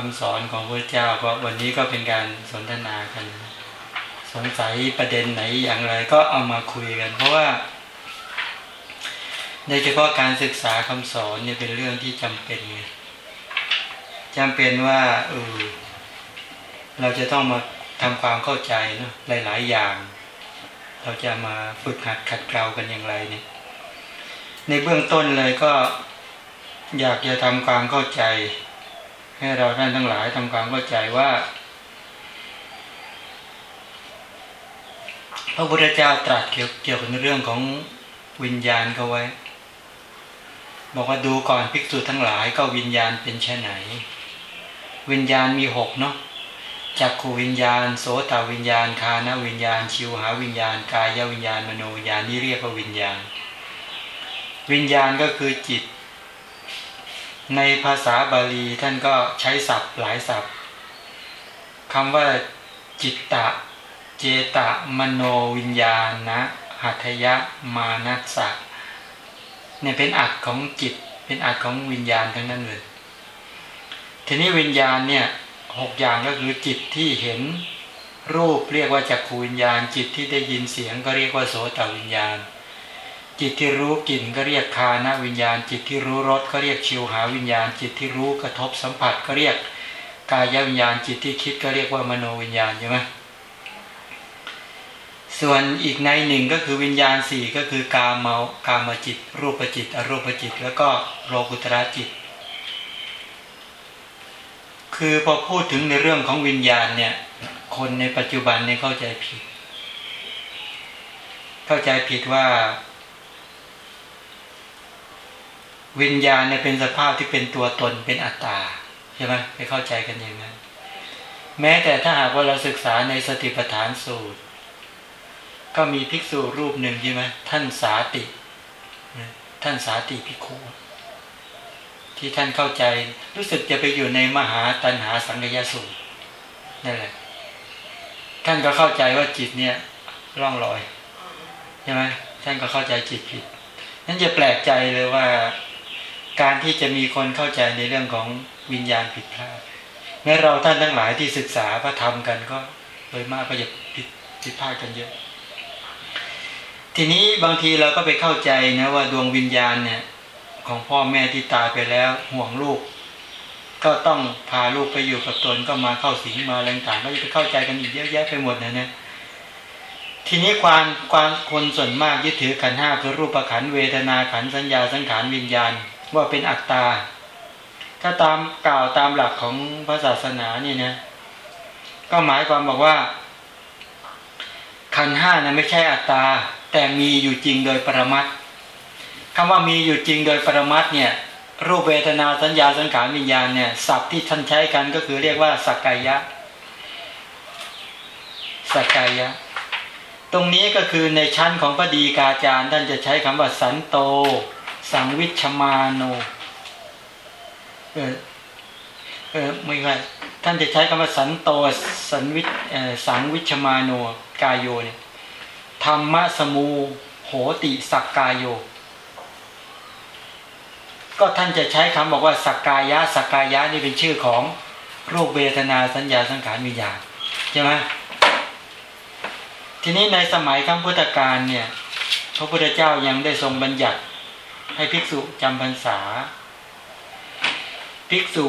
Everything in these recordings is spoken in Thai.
คำสอนของพระเจ้าก็วันนี้ก็เป็นการสนทนากัน สงสัยประเด็นไหนอย่างไรก็เอามาคุยกัน เพราะว่าโดยเฉพาะการศึกษาคำสอนเนี่ยเป็นเรื่องที่จำเป็นไงจำเป็นว่าเออเราจะต้องมาทำความเข้าใจเนาะหลาย ๆ อย่าง เราจะมาฝึกหัดขัดเกลากันอย่างไรเนี่ย ในเบื้องต้นเลยก็อยากจะทำความเข้าใจ ให้เราท่านทั้งหลายทำความเข้าใจว่า พระพุทธเจ้าตรัสเกี่ยวกับเรื่องของวิญญาณเขาไว้ บอกว่าดูก่อนภิกษุทั้งหลายก็วิญญาณเป็นเช่นไหน วิญญาณมีหกเนาะจักขูวิญญาณ โสตวิญญาณ คานวิญญาณ ชิวหาวิญญาณ กายวิญญาณ มโนวิญญาณนี่เรียกว่าวิญญาณ วิญญาณก็คือจิต ในภาษาบาลีท่านก็ใช้ศัพท์หลายศัพท์คำว่าจิตตะ เจตะ มโนวิญญาณนะหัตยะมานัสสะเนี่ยเป็นอัดของจิต เป็นอัดของวิญญาณทั้งนั้นเลย ทีนี้วิญญาณเนี่ยหกอย่างก็คือจิตที่เห็นรูปเรียกว่าจักขูวิญญาณ จิตที่ได้ยินเสียงก็เรียกว่าโสตวิญญาณ จิตที่รู้กลิ่นก็เรียกคานวิญญาณ จิตที่รู้รสก็เรียกชิวหาวิญญาณ จิตที่รู้กระทบสัมผัสก็เรียกกายวิญญาณ จิตที่คิดก็เรียกว่ามโนวิญญาณใช่ไหมส่วนอีกในหนึ่งก็คือวิญญาณสี่ก็คือกาเมากามจิต รูปจิต อรูปจิต แล้วก็โลกุตระจิต คือพอพูดถึงในเรื่องของวิญญาณเนี่ย คนในปัจจุบันเนี่ยเข้าใจผิด เข้าใจผิดว่า วิญญาณเนี่ยเป็นสภาพที่เป็นตัวตนเป็นอัตตาใช่ไหมไปเข้าใจกันอย่างนั้น แม้แต่ถ้าหากว่าเราศึกษาในสติปัฏฐานสูตร ก็มีภิกษุรูปหนึ่งใช่ไหมท่านสาติ ท่านสาติภิกขุที่ท่านเข้าใจรู้สึกจะไปอยู่ในมหาตันหาสังกยสูตรนั่นแหละ ท่านก็เข้าใจว่าจิตเนี่ยร่องรอยใช่ไหมท่านก็เข้าใจจิตผิดนั่นจะแปลกใจเลยว่า การที่จะมีคนเข้าใจในเรื่องของวิญญาณผิดพลาดแม้เราท่านทั้งหลายที่ศึกษาพระธรรมกันก็โดยมากก็จะผิดผิดพลาดกันเยอะ ทีนี้บางทีเราก็ไปเข้าใจนะว่าดวงวิญญาณเนี่ย ของพ่อแม่ที่ตายไปแล้วห่วงลูก ก็ต้องพาลูกไปอยู่กับตนก็มาเข้าสิงมาอะไรต่างก็จะไปเข้าใจกันอีกเยอะแยะไปหมดนะเนี่ยทีนี้ความความคนส่วนมากยึดถือขันห้าคือรูปขันเวทนาขันสัญญาสังขารวิญญาณ ว่าเป็นอัตตา ถ้าตามกล่าวตามหลักของพระศาสนาเนี่ยนะ ก็หมายความบอกว่า ขันห้านะไม่ใช่อัตตา แต่มีอยู่จริงโดยปรมัตคำว่ามีอยู่จริงโดยปรมัตเนี่ย รูปเวทนาสัญญาสังขารวิญญาณเนี่ยศัพท์ที่ท่านใช้กันก็คือเรียกว่าสักกายะสักกายะตรงนี้ก็คือในชั้นของพระดีกาจารย์ท่านจะใช้คำว่าสันโต สังวิชมาโน เออเออไม่ใช่ท่านจะใช้คำว่าสันโตสันวิสังวิชมาโนกายโยเนี่ยธรรมะสมูโหติสักกายโย ก็ท่านจะใช้คำบอกว่าสักกายะสักกายะนี่เป็นชื่อของรูปเวทนาสัญญาสังขารวิญญาณใช่ไหมทีนี้ในสมัยครั้งพุทธกาลเนี่ยพระพุทธเจ้ายังได้ทรงบัญญัติ ให้ภิกษุจำพรรษา ภิกษุ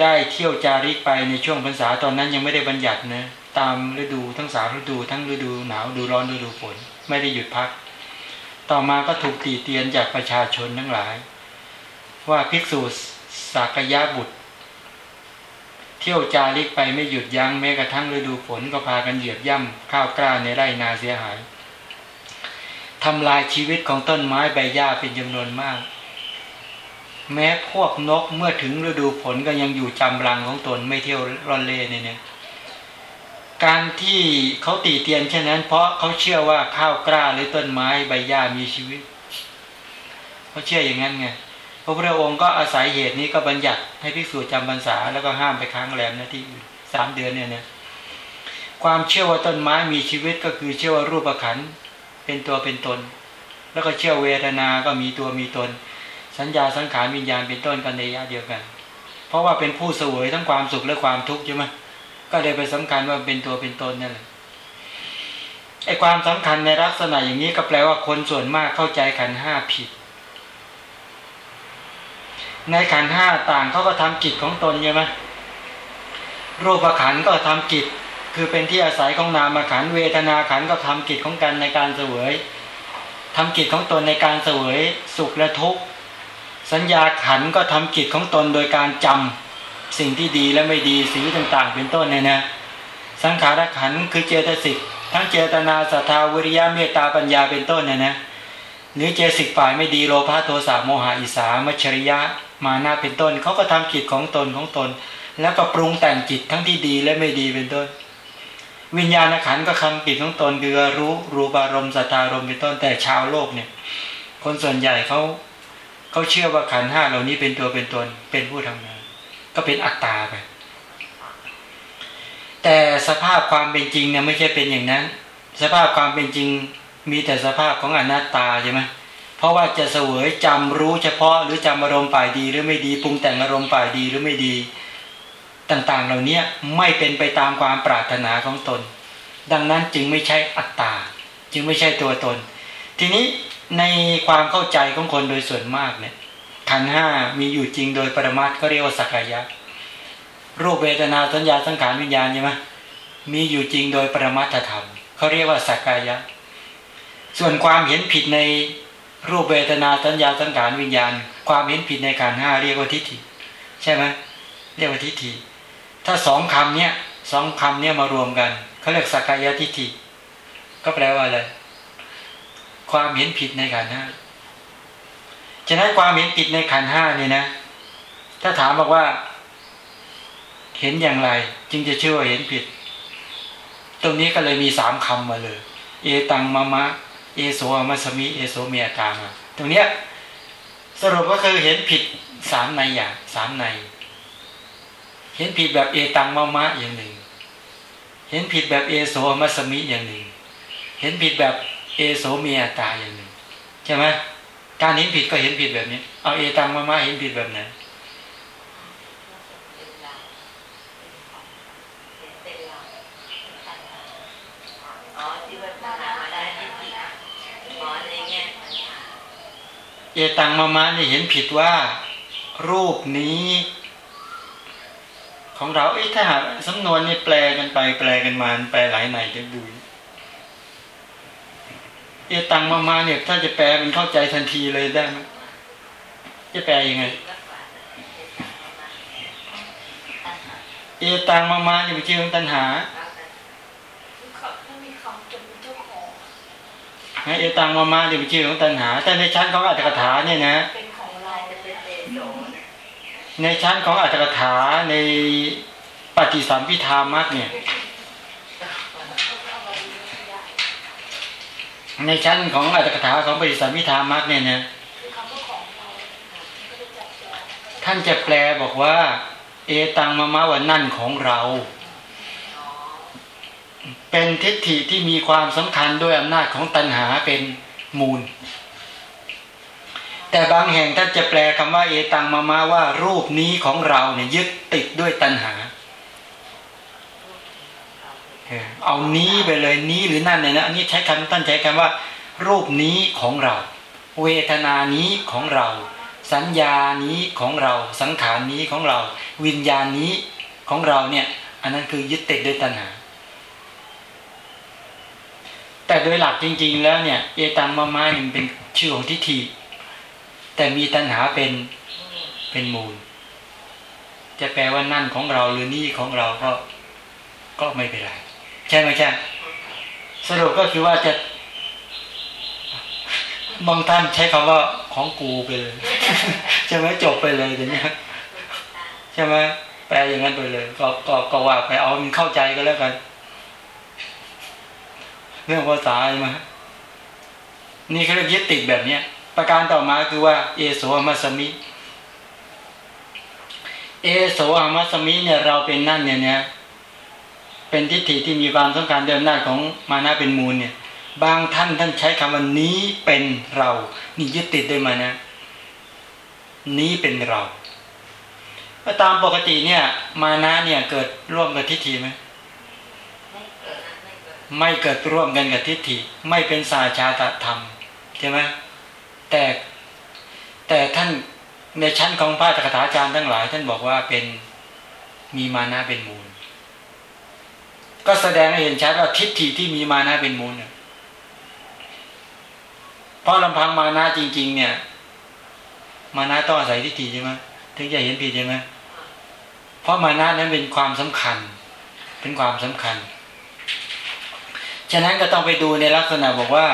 ได้เที่ยวจาริกไปในช่วงพรรษาตอนนั้นยังไม่ได้บัญญัตินะตามฤดูทั้งสามฤดูทั้งฤดูหนาวฤดูร้อนฤดูฝนไม่ได้หยุดพัก ต่อมาก็ถูกตีเตียนจากประชาชนทั้งหลาย ว่าภิกษุสากยะบุตร เที่ยวจาริกไปไม่หยุดยัง้งแม้กระทั่งฤดูฝนก็พากันเหยียบย่ำข้าวกล้าในไร่นาเสียหาย ทำลายชีวิตของต้นไม้ใบหญ้าเป็นจำนวนมาก แม้พวกนกเมื่อถึงฤดูฝนก็ยังอยู่จำรังของตนไม่เที่ยวร่อนเล่เนี่ยการที่เขาตีเตียนเช่นนั้น เพราะเขาเชื่อว่าข้าวกล้าหรือต้นไม้ใบหญ้ามีชีวิตเขาเชื่ออย่างนั้นไงพระพุทธองค์ก็อาศัยเหตุนี้ก็บัญญัติให้ภิกษุจำพรรษาแล้วก็ห้ามไปค้างแรมนะที่สามเดือนเนี่ยเนี่ยความเชื่อว่าต้นไม้มีชีวิตก็คือเชื่อว่ารูปขัน เป็นตัวเป็นตน แล้วก็เชื่อเวทนาก็มีตัวมีตน สัญญาสังขารวิญญาณเป็นต้นกันในยะเดียวกัน เพราะว่าเป็นผู้เสวยทั้งความสุขและความทุกข์ใช่ไหมก็เลยไปสำคัญว่าเป็นตัวเป็นตนนั่นแหละไอ้ความสำคัญในลักษณะอย่างนี้ก็แปลว่าคนส่วนมากเข้าใจขันห้าผิด ในขันห้าต่างเขาก็ทำกิจของตนใช่ไหมรูปขันก็ทำกิจ คือเป็นที่อาศัยของนามขันเวทนาขันก็ทำกิจของกันในการเสวยทำกิจของตนในการเสวยสุขและทุกข์สัญญาขันก็ทำกิจของตนโดยการจำสิ่งที่ดีและไม่ดีสิ่งต่างๆ เป็นต้นเนี่ยนะสังขารขันคือเจตสิกทั้งเจตนาศรัทธาวิริยะเมตตาปัญญาเป็นต้นเนี่ยนะหรือเจสิกฝ่ายไม่ดีโลภะโทสะโมหะอิสามัชริยะมานาเป็นต้นเขาก็ทำกิจของตนของตน แล้วก็ปรุงแต่งจิตทั้งที่ดีและไม่ดีเป็นต้น วิญญาณขันก็คำกิจของตนคือรู้รูปารมณ์สัทธารมณ์เป็นต้นแต่ชาวโลกเนี่ย คนส่วนใหญ่เขาเขาเชื่อว่าขันห้าเหล่านี้เป็นตัวเป็นตนเป็นผู้ทำงาน ก็เป็นอัตตาไปแต่สภาพความเป็นจริงเนี่ยไม่ใช่เป็นอย่างนั้น สภาพความเป็นจริงมีแต่สภาพของอนัตตาใช่ไหมเพราะว่าจะเสวยจำรู้เฉพาะหรือจำอารมณ์ฝ่ายดีหรือไม่ดีปรุงแต่งอารมณ์ฝ่ายดีหรือไม่ดี ต่างๆ เหล่านี้ไม่เป็นไปตามความปรารถนาของตน ดังนั้นจึงไม่ใช่อัตตา จึงไม่ใช่ตัวตน ทีนี้ในความเข้าใจของคนโดยส่วนมากเนี่ยขันห้ามีอยู่จริงโดยปรมัตก็เรียกว่าสักกายะรูปเวทนาสัญญาสังขารวิญญาณใช่ไหมมีอยู่จริงโดยปรมัตธรรมเขาเรียกว่าสักกายะ ส่วนความเห็นผิดในรูปเวทนาสัญญาสังขารวิญญาณ ความเห็นผิดในการห้าเรียกว่าทิฏฐิ ใช่ไหมเรียกว่าทิฏฐิ ถ้าสองคำเนี้ยสองคำเนี้ยมารวมกันเขาเรียกสักกายทิฏฐิก็แปลว่าอะไรความเห็นผิดในขันห้าฉะนั้นความเห็นผิดในขันห้านี่นะ ถ้าถามบอกว่า เห็นอย่างไร จึงจะเชื่อว่าเห็นผิด ตรงนี้ก็เลยมีสามคำมาเลย เอตังมะมะ เอโสมัสมิ เอโสเมียตามาตรงเนี้ยสรุปก็คือเห็นผิดสามในอย่างสามใน เห็นผิดแบบเอตังมะมะอย่างหนึ่ง เห็นผิดแบบเอโสมัสมิอย่างหนึ่ง เห็นผิดแบบเอโสเมียตาอย่างหนึ่งใช่ไหมการเห็นผิดก็เห็นผิดแบบนี้ เอาเอตังมะมะเห็นผิดแบบไหนเอตังมามาเนี่ยเห็นผิดว่า รูปนี้ ของเราเอ้ถ้าหากสำนวนนี่แปลกันไป แปลกันมาแปลหลายในจะดูเอตังมามาเนี่ย ถ้าจะแปลมันเข้าใจทันทีเลยได้ไหมจะแปลยังไงเอตังมามาเนี่ยเป็นชื่อของตัณหาเอตังมามาเนี่ยเป็นชื่อของตัณหา แต่ในชั้นของอัตถกถาเนี่ยนะ ในชั้นของอัตถกถาในปฏิสัมพิธามักเนี่ย ในชั้นของอัตถกถาของปฏิสัมพิธามักเนี่ยนะท่านจะแปลบอกว่า เอตังมามาว่านั่นของเรา เป็นทิฏฐิที่มีความสำคัญด้วยอำนาจของตัณหาเป็นมูล แต่บางแห่งท่านจะแปลคำว่าเอตังมามาว่า รูปนี้ของเราเนี่ยยึดติดด้วยตัณหา เอานี้ไปเลยนี้หรือนั่นเนี่ยนะอันนี้ใช้คำท่านใช้คำว่า รูปนี้ของเรา เวทนานี้ของเรา สัญญานี้ของเรา สังขารนี้ของเรา วิญญาณนี้ของเราเนี่ยอันนั้นคือยึดติดด้วยตัณหา แต่โดยหลักจริง ๆ แล้วเนี่ยเอตังมามาเนี่ยเป็นชื่อของทิฏฐิ แต่มีตัณหาเป็นเป็นมูล จะแปลว่านั่นของเราหรือนี่ของเราก็ก็ไม่เป็นไรใช่ไหมใช่สรุปก็คือว่าจะบางท่านใช้คำว่าของกูไปเลยใช่ไหมจบไปเลยอย่างนี้ใช่ไหมแปลอย่างนั้นไปเลย ก็ก็ก็ว่าไปเอามันเข้าใจก็แล้วกัน เรื่องภาษาใช่ไหมนี่เขาเรียกยึดติดแบบเนี้ย ประการต่อมาคือว่า เอโสมัสมิ เอโสมัสมิเนี่ยเราเป็นนั่นเนี่ยเนี่ยเป็นทิฏฐิที่มีความสำคัญเดิมหน้าของมานะเป็นมูลเนี่ย บางท่านท่านใช้คำว่านี้เป็นเรา นี่ยึดติดด้วยมานะ นี้เป็นเราตามปกติเนี่ย มานะเนี่ยเกิดร่วมกับทิฏฐิไหมไม่เกิดร่วมกันกับทิฏฐิ ไม่เป็นสาชาตธรรมใช่ไหม แต่ แต่ท่านในชั้นของพระตถาจารย์ทั้งหลาย ท่านบอกว่าเป็นมีมานะเป็นมูล ก็แสดงให้เห็นชัดว่าทิฏฐิที่มีมานะเป็นมูลเพราะลำพังมานะจริง ๆ เนี่ย มานะต้องอาศัยทิฏฐิใช่ไหมถึงจะเห็นผิดใช่ไหมเพราะมานะนั้นเป็นความสำคัญ เป็นความสำคัญ ฉะนั้นก็ต้องไปดูในลักษณะบอกว่า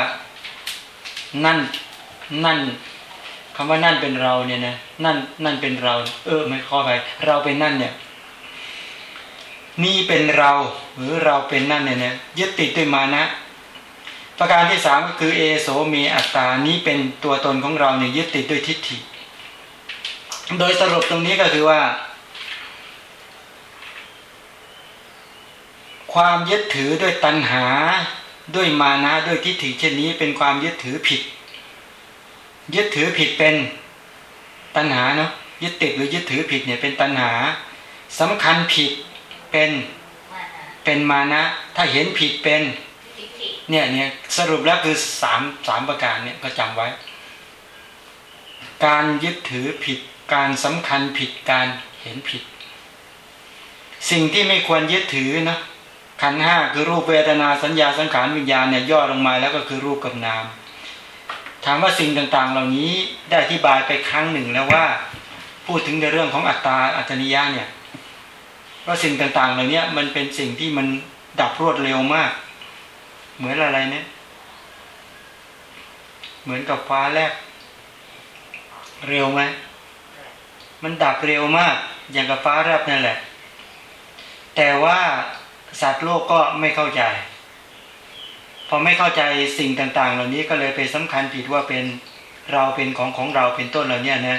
นั่น นั่นคำว่านั่นเป็นเราเนี่ยนะนั่นนั่นเป็นเรา เออไม่ข้อไปเราเป็นนั่นเนี่ย นี่เป็นเราหรือเราเป็นนั่นเนี่ยนะยึดติดด้วยมานะ ประการที่สามก็คือเอโสเมอัตตานี้เป็นตัวตนของเราเนี่ยยึดติดด้วยทิฏฐิ โดยสรุปตรงนี้ก็คือว่าความยึดถือด้วยตัณหาด้วยมานะด้วยทิฏฐิเช่นนี้เป็นความยึดถือผิด ยึดถือผิดเป็นตัณหาเนาะยึดติดหรือยึดถือผิดเนี่ยเป็นตัณหาสำคัญผิดเป็นเป็นมานะ ถ้าเห็นผิดเป็นเนี่ยเนี่ยสรุปแล้วคือสามสามประการเนี่ยก็จำไว้ การยึดถือผิดการสำคัญผิดการเห็นผิด สิ่งที่ไม่ควรยึดถือนะขันห้าคือรูปเวทนาสัญญาสังขารวิญญาณเนี่ยย่อลงมาแล้วก็คือรูปกับนาม ถามว่าสิ่งต่างๆ เหล่านี้ได้อธิบายไปครั้งหนึ่งแล้วว่า พูดถึงในเรื่องของอัตตาอัตนิยะเนี่ยว่าสิ่งต่างๆ เหล่านี้มันเป็นสิ่งที่มันดับรวดเร็วมาก เหมือนอะไรเนี่ย เหมือนกับฟ้าแลบเร็วไหมมันดับเร็วมาก อย่างกับฟ้าแลบนั่นแหละ แต่ว่าสัตว์โลกก็ไม่เข้าใจ พอไม่เข้าใจสิ่งต่างๆ เหล่านี้ก็เลยไปสำคัญผิดว่าเป็นเราเป็นของของเราเป็นต้นเหล่านี้นะ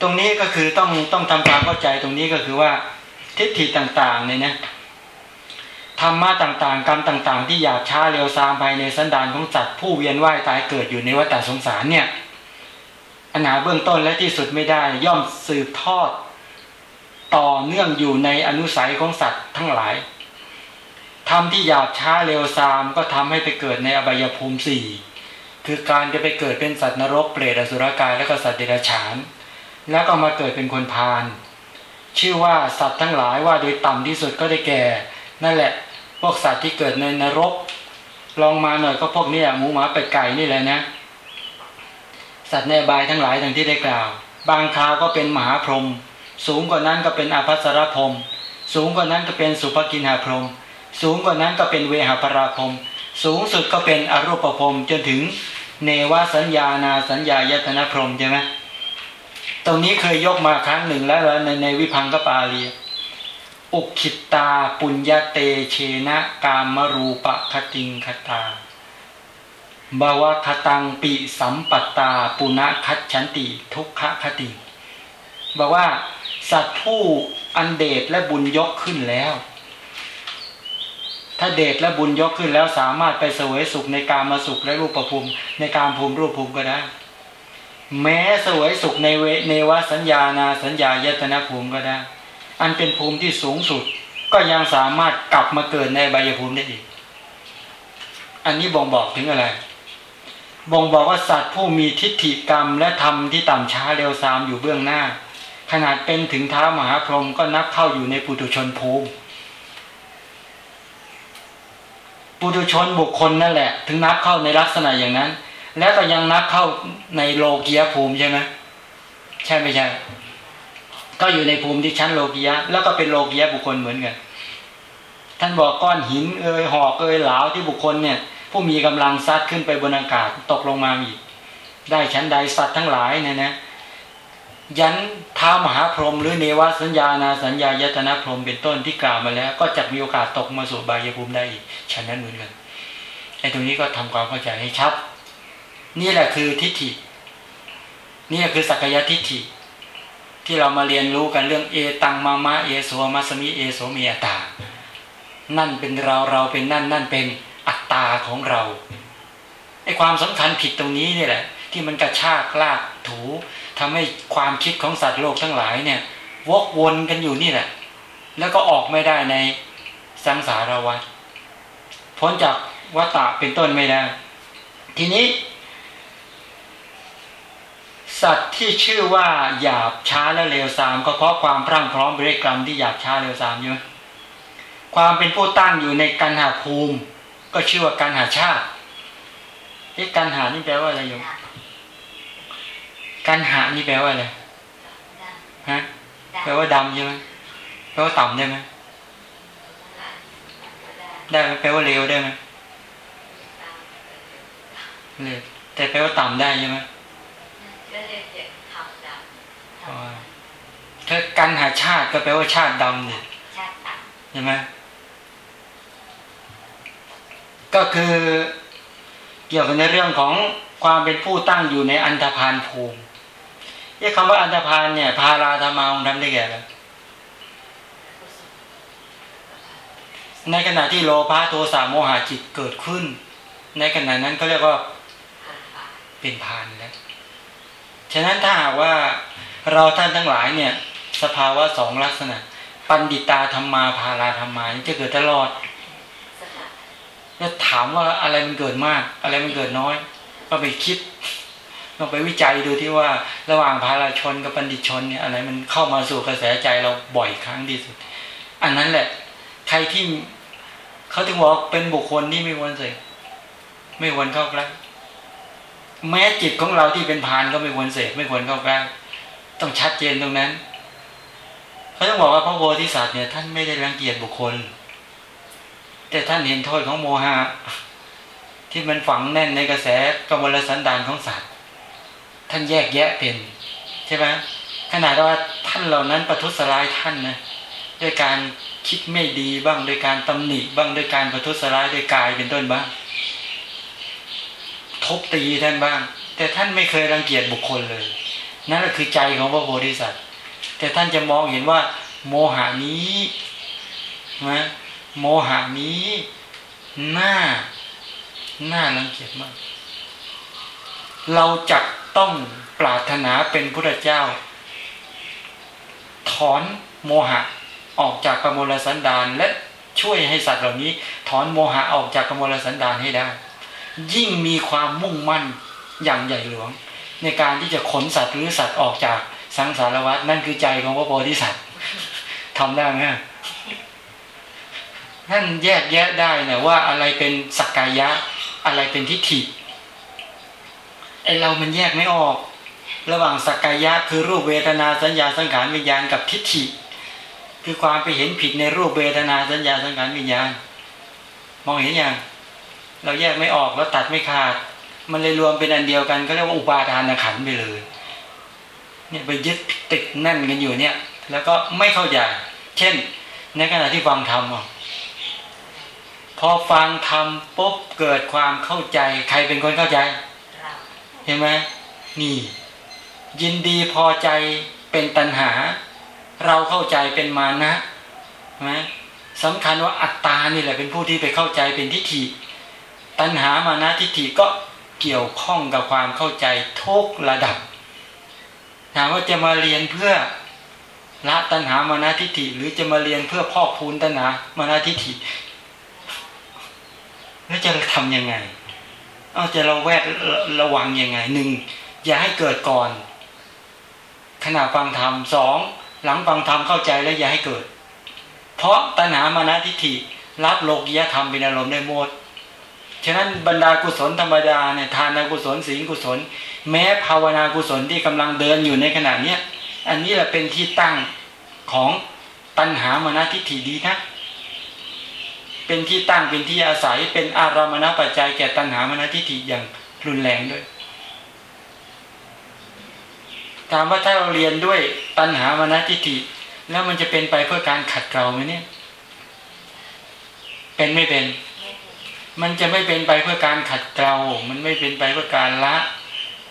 ตรงนี้ก็คือต้องต้องทำความเข้าใจตรงนี้ก็คือว่าทิฏฐิต่างๆเนี่ยนะธรรมะต่างๆ กรรมต่าง ๆ ที่อยากช้าเร็วซามภายในสันดานของสัตว์ผู้เวียนว่ายตายเกิดอยู่ในวัฏสงสารเนี่ยอันหาเบื้องต้นและที่สุดไม่ได้ ย่อมสืบทอด ต่อเนื่องอยู่ในอนุสัยของสัตว์ทั้งหลาย ทำที่หยาบช้าเร็วซามก็ทำให้ไปเกิดในอบายภูมิสี่คือการจะไปเกิดเป็นสัตว์นรกเปรตอสุรกายและก็สัตว์เดรัจฉาน แล้วก็มาเกิดเป็นคนพาลชื่อว่าสัตว์ทั้งหลายว่าโดยต่ำที่สุดก็ได้แก่ นั่นแหละ พวกสัตว์ที่เกิดในนรก ลองมาหน่อยก็พวกนี้หมูหมาเป็ดไก่นี่แหละนะ สัตว์ในบายทั้งหลายดังที่ได้กล่าว บางคราวก็เป็นมหาพรหมสูงกว่านั้นก็เป็นอภัสรพรมสูงกว่านั้นก็เป็นสุภกินหาพรม สูงกว่านั้นก็เป็นเวหาปราพรมสูงสุดก็เป็นอรูปพรมจนถึงเนวสัญญานาสัญญายตนะพรมใช่ไหมตรงนี้เคยยกมาครั้งหนึ่งแล้วในในวิพังกปาลีอุคิตาปุญญาเตเชนะกามรูปะคติงคตาบาวคตังปิสัมปัตตาปุณคัจฉันติ ทุกขะคติบอกว่าสัตว์ผู้อันเดชและบุญยกขึ้นแล้ว ถ้าเดชและบุญยกขึ้นแล้วสามารถไปเสวยสุขในการมาสุขและรูปภูมิในการภูมิรูปภูมิก็ได้ แม้เสวยสุขในเวเนวสัญญานาสัญญายตนะภูมิก็ได้ อันเป็นภูมิที่สูงสุด ก็ยังสามารถกลับมาเกิดในใบยภูมิได้อีก อันนี้บ่งบอกถึงอะไร บ่งบอกว่าสัตว์ผู้มีทิฏฐิกรรม และธรรมที่ต่ำช้าเร็วซามอยู่เบื้องหน้า ขนาดเป็นถึงเท้ามหาพรหมก็นับเข้าอยู่ในปุถุชนภูมิ ปุถุชนบุคคลนั่นแหละ ถึงนับเข้าในลักษณะอย่างนั้น แล้วก็ยังนับเข้าในโลกียภูมิใช่ไหมใช่ไม่ใช่ ก็อยู่ในภูมิที่ชั้นโลกียะ แล้วก็เป็นโลกียะบุคคลเหมือนกันท่านบอกก้อนหินเอ่ยหอกเอ่ยเหลาที่บุคคลเนี่ย ผู้มีกำลังซัดขึ้นไปบนอากาศตกลงมาอีก ได้ชั้นใดสัตว์ทั้งหลายเนี่ยนะ ยันท้ามหาพรหมหรือเนวสัญญานาสัญญายตนะพรหมเป็นต้นที่กล่าวมาแล้ว ก็จะมีโอกาสตกมาสู่บายภูมิได้อีกฉะนั้นเหมือนกันไอ้ตรงนี้ก็ทำความเข้าใจให้ชัด นี่แหละคือทิฏฐินี่คือสักยทิฏฐิ ที่เรามาเรียนรู้กันเรื่องเอตังมามะเอโสมาสมิเอโสมียตา นั่นเป็นเราเราเป็นนั่น นั่นเป็นอัตตาของเราไอ้ความสำคัญผิดตรงนี้นี่แหละ ที่มันกระชากลากถู ทำให้ความคิดของสัตว์โลกทั้งหลายเนี่ย วกวนกันอยู่นี่แหละ แล้วก็ออกไม่ได้ในสังสารวัฏพ้นจากวัฏฏะเป็นต้นไม่ได้ ทีนี้ สัตว์ที่ชื่อว่าหยาบช้าและเร็วสามก็เพราะความพรั่งพร้อมบริกรรมที่หยาบช้าเร็วสามอยู่ความเป็นผู้ตั้งอยู่ในกันหาภูมิ ก็ชื่อว่ากันหาชาติเอ๊ะกันหานี่แปลว่าอะไรโยม กันหานี่แปลว่าอะไรฮะแปลว่าดำใช่ไหมแปลว่าต่ำได้ไหมได้ไหมแปลว่าเร็วได้ไหมเร็วแต่แปลว่าต่ำได้ใช่ไหมถ้ากันหาชาติก็แปลว่าชาติดำเนี่ยใช่ไหมก็คือเกี่ยวกับในเรื่องของความเป็นผู้ตั้งอยู่ในอันธพาลภูมิ เนี่คำว่าอันธพาลเนี่ยพาราธรรมาองค์ทำได้แก่แล้วในขณะที่โลภะโทสะโมหะจิตเกิดขึ้น ในขณะนั้นก็เรียกว่าเป็นพานแล้วฉะนั้นถ้าหากว่าเราท่านทั้งหลายเนี่ย สภาวะสองลักษณะ ปันดิตาธรรมาพาราธรรมานี้จะเกิดตลอดแล้วถามว่าอะไรมันเกิดมาก อะไรมันเกิดน้อย ก็ไปคิด ก็ไปวิจัยดูที่ว่าระหว่างพาราชนกับปัณฑิตชนเนี่ยอะไรมันเข้ามาสู่กระแสใจเราบ่อยครั้งที่สุด อันนั้นแหละ ใครที่เขาถึงบอกเป็นบุคคลที่ไม่ควรเสกไม่ควรเข้าใกล้แม้จิตของเราที่เป็นพานก็ไม่ควรเสกไม่ควรเข้าใกล้ต้องชัดเจนตรงนั้นเขาต้องบอกว่าพระโพธิสัตว์เนี่ยท่านไม่ได้รังเกียจบุคคล แต่ท่านเห็นโทษของโมหะที่มันฝังแน่นในกระแสกมลสันดานของสัตว์ ท่านแยกแยะเป็นใช่ไหมขนาดว่าท่านเหล่านั้นประทุษร้ายท่านนะด้วยการคิดไม่ดีบ้างโดยการตำหนิบ้างโดยการประทุษร้ายด้วยกายเป็นต้นบ้างทบตีท่านบ้าง แต่ท่านไม่เคยรังเกียจบุคคลเลย นั่นก็คือใจของพระโพธิสัตว์ แต่ท่านจะมองเห็นว่า โมหานี้นะโมหานี้หน้าหน้ารังเกียจมาก เราจะต้องปรารถนาเป็นพระเจ้า ถอนโมหะออกจากกมลสันดานและช่วยให้สัตว์เหล่านี้ ถอนโมหะออกจากกมลสันดานให้ได้ ยิ่งมีความมุ่งมั่นอย่างใหญ่หลวง ในการที่จะขนสัตว์หรือสัตว์ออกจากสังสารวัฏนั่นคือใจของพระโพธิสัตว์ทำได้ไหมท่านแยกแยะได้นี่ยว่าอะไรเป็นสักกายะ อะไรเป็นทิฏฐิ ไอเรามันแยกไม่ออก ระหว่างสักกายะคือรูปเวทนาสัญญาสังขารวิญญาณกับทิฏฐิ คือความไปเห็นผิดในรูปเวทนาสัญญาสังขารวิญญาณ มองเห็นยังเราแยกไม่ออกแล้วตัดไม่ขาด มันเลยรวมเป็นอันเดียวกันก็เรียกว่าอุปาทานขันไปเลยเนี่ยไปยึดติดแน่นกันอยู่เนี่ย แล้วก็ไม่เข้าใจเช่น ในขณะที่ฟังธรรมพอฟังทำปุ๊บเกิดความเข้าใจ ใครเป็นคนเข้าใจ เห็นไหมนี่ ยินดีพอใจเป็นตัณหา เราเข้าใจเป็นมานะไหมสำคัญว่าอัตตานี่แหละเป็นผู้ที่ไปเข้าใจเป็นทิฏฐิ ตัณหามานะทิฏฐิก็เกี่ยวข้องกับความเข้าใจทุกระดับถามว่าจะมาเรียนเพื่อละตัณหามานะทิฏฐิหรือจะมาเรียนเพื่อพอกพูนตัณหามานะทิฏฐิแล้วจะทํำยังไง เอาจะเราแวดระวังยังไงหนึ่งอย่าให้เกิดก่อน ขณะฟังธรรมสองหลังฟังธรรมเข้าใจแล้วอย่าให้เกิด เพราะตัณหามานะทิฏฐิรับโลกียธรรมเป็นอารมณ์ได้หมดฉะนั้นบรรดากุศลธรรมดาเนี่ยทานกุศลศีลกุศล แม้ภาวนากุศลที่กำลังเดินอยู่ในขณะเนี้ยอันนี้แหละเป็นที่ตั้งของตัณหามานะทิฏฐิดีนะ เป็นที่ตั้งเป็นที่อาศัยเป็นอารามณปัจจัยแก่ตัณหามนทิฏฐิอย่างรุนแรงด้วยถามว่าถ้าเราเรียนด้วยตัณหามนทิฏฐิแล้วมันจะเป็นไปเพื่อการขัดเกลาไหมเนี่ย เป็นไม่เป็น มันจะไม่เป็นไปเพื่อการขัดเกลา มันไม่เป็นไปเพื่อการละ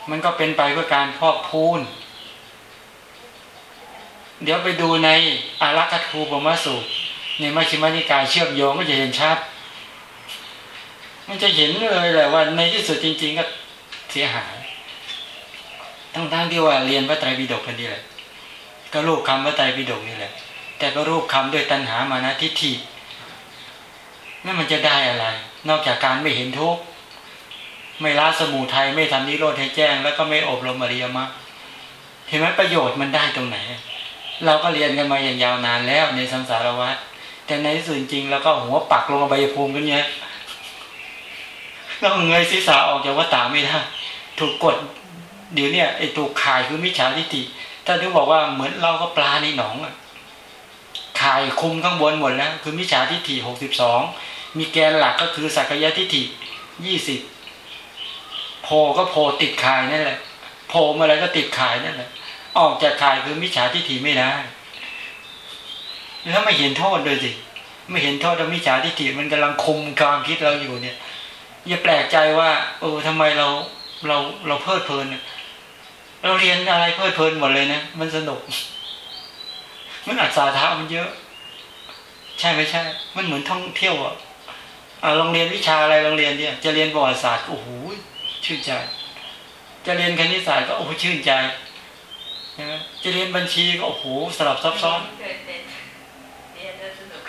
มันก็เป็นไปเพื่อการพอกพูน เดี๋ยวไปดูในอารักขทูปมสูตร ในมัชฌิมานิกายเชื่อมโยงก็จะเห็นชัด มันจะเห็นเลยแหละว่าในที่สุดจริง ๆ ก็เสียหาย ทั้งๆที่ว่าเรียนพระไตรปิฎกกันดีแหละก็รูปคำพระไตรปิฎกนี่แหละ แต่ก็รูปคำด้วยตัณหามานะทิฏฐินั่นมันจะได้อะไร นอกจากการไม่เห็นทุกข์ไม่ละสมูทัยไม่ทำนิโรธให้แจ้ง แล้วก็ไม่อบรมอริยมรรคเห็นไหมประโยชน์มันได้ตรงไหน เราก็เรียนกันมาอย่างยาวนานแล้วในสังสารวัฏ แต่ในส่วนจริงแล้วก็หัวปักลงกับใบภูมิกันเนี้ยเราเงยศีรษะออกจากวัฏฏาไม่ได้ถูกกดเดี๋ยวเนี้ยไอ้ถูกขายคือมิจฉาทิฏฐิถ้าถึงบอกว่าเหมือนเราก็ปลาในหนองอะขายคุมข้างบนหมดแล้ว คือมิจฉาทิฏฐิหกสิบสองมีแกนหลักก็คือสักยะทิฏฐิยี่สิบโพก็โพติดขายนั่นแหละโพเมื่อไรก็ติดขายนั่นแหละออกจากขายคือมิจฉาทิฏฐิไม่ได้ แล้วไม่เห็นโทษเลยสิไม่เห็นโทษว่ามิจฉาทิฏฐิมันกำลังคุมความคิดเราอยู่เนี่ย อย่าแปลกใจว่าเออทำไมเราเราเราเพลิดเพลินเราเรียนอะไรเพลิดเพลินหมดเลยนะมันสนุก มันอัศาธามันเยอะ ใช่ไม่ใช่ มันเหมือนท่องเที่ยวอะอ่าโรงเรียนวิชาอะไรโรงเรียนเนี่ย จะเรียนประวัติศาสตร์โอ้โหชื่นใจ จะเรียนคณิตศาสตร์ก็โอ้โหชื่นใจใช่ไหมจะเรียนบัญชีก็โอ้โหสลับซับซ้อน รียนแล้วสนุก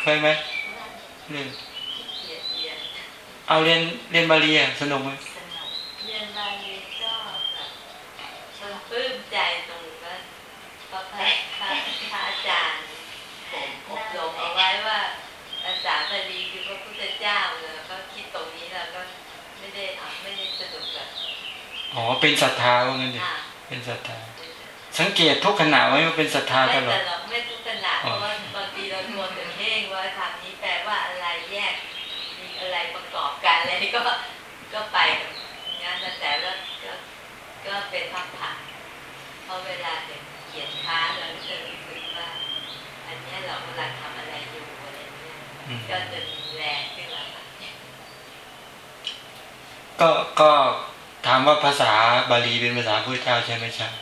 เคยไหมเรียนเรียนเรียนเอาเรียนเรียนบาลีอะสนุกไหมสนุกเรียนบาลีก็แบบมันปลื้มใจตรงว่าพระพระพระพระอาจารย์ผมอบรมเอาไว้ว่าภาษาบาลีคือพระพุทธเจ้าเลยก็คิดตรงนี้แล้วก็ไม่ได้อะไม่ได้สนุกแบบอ๋อเป็นศรัทธาว่างั้นเด็อะเป็นศรัทธา สังเกตทุกขณะไว้ว่าเป็นศรัทธาไม่ตลอแต่ดเราไม่ทุกขนาดเพราะว่าบางทีเราทวนถึงเองว่าคำนี้แปลว่าอะไรแยก มีอะไรประกอบกันอะไรก็ ก็ไปงานแต่แล้วก็ก็เป็นพักผ่านเพราะเวลาเด็กเขียนค้านเราก็จะรู้สึกว่า อันเนี้ยเรากำลังทำอะไรอยู่อะไรเงี้ยอืมก็จะมีแรงขึ้นมาก็ก็ถามว่าภาษาบาลีเป็นภาษาพุทธเจ้าใช่ไหมใช่อะ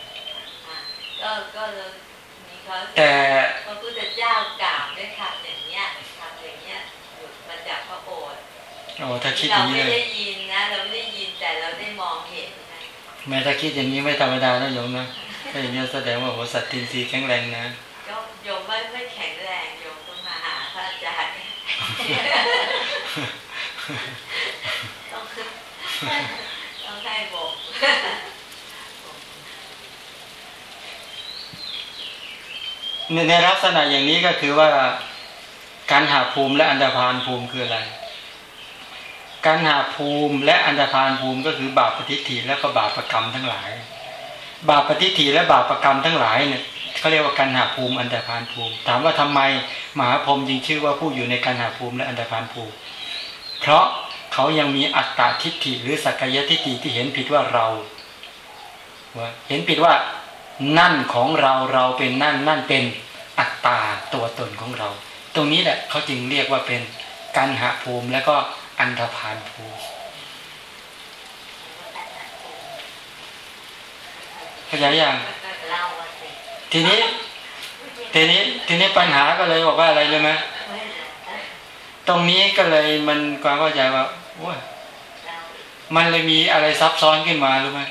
ก็ก็เลยมีเขาแต่พระพุทธเจ้ากล่าวด้วยคำอย่างเนี้ยคำอย่างเนี้ยหลุดมาจากพระโอษฐ์ โอ้ถ้าคิดอเราย่างนี้ไม่เลยได้ยินนะเราไม่ได้ยินแต่เราได้มองเห็นนะแม้ถ้าคิดอย่างนี้ไม่ธรรมดานะโยมนะถ้าอย่างนี้แสดงว่าโหสัตว์ทินทรีย์แข็งแรงนะก็โยมไม่ไม่แข็งแรงโยมต้องมาหาพระอาจารย์ต้องต้องให้บอกในในลักษณะอย่างนี้ก็คือว่าการหาภูมิและอันดาพานภูมิคืออะไร การหาภูมิและอันดาพานภูมิก็คือบาปปฏิทิและก็บาปประกรรมทั้งหลาย บาปปฏิทิและบาปประกรรมทั้งหลายเนี่ยเขาเรียกว่าการหาภูมิอันดาพานภูมิ ถามว่าทำไมมหาพรหมจึงชื่อว่าผู้อยู่ในการหาภูมิและอันดาพานภูมิ เพราะเขายังมีอัตตาทิฏฐิหรือสักกายทิฏฐิที่เห็นผิดว่าเราว่าเห็นผิดว่านั่นของเราเราเป็นนั่นนั่นเป็นอัตตาตัวตนของเรา ตรงนี้แหละเขาจึงเรียกว่าเป็นการหาภูมิแล้วก็ อันธพาลภูเข้าใจยังเล่าว่าสิทีนี้ ทีนี้ ทีนี้ปัญหาก็เลยบอกว่าอะไรเลยไหมตรงนี้ก็เลยมันความเข้าใจว่าโอ้ยมันเลยมีอะไรซับซ้อนขึ้นมารู้ไหม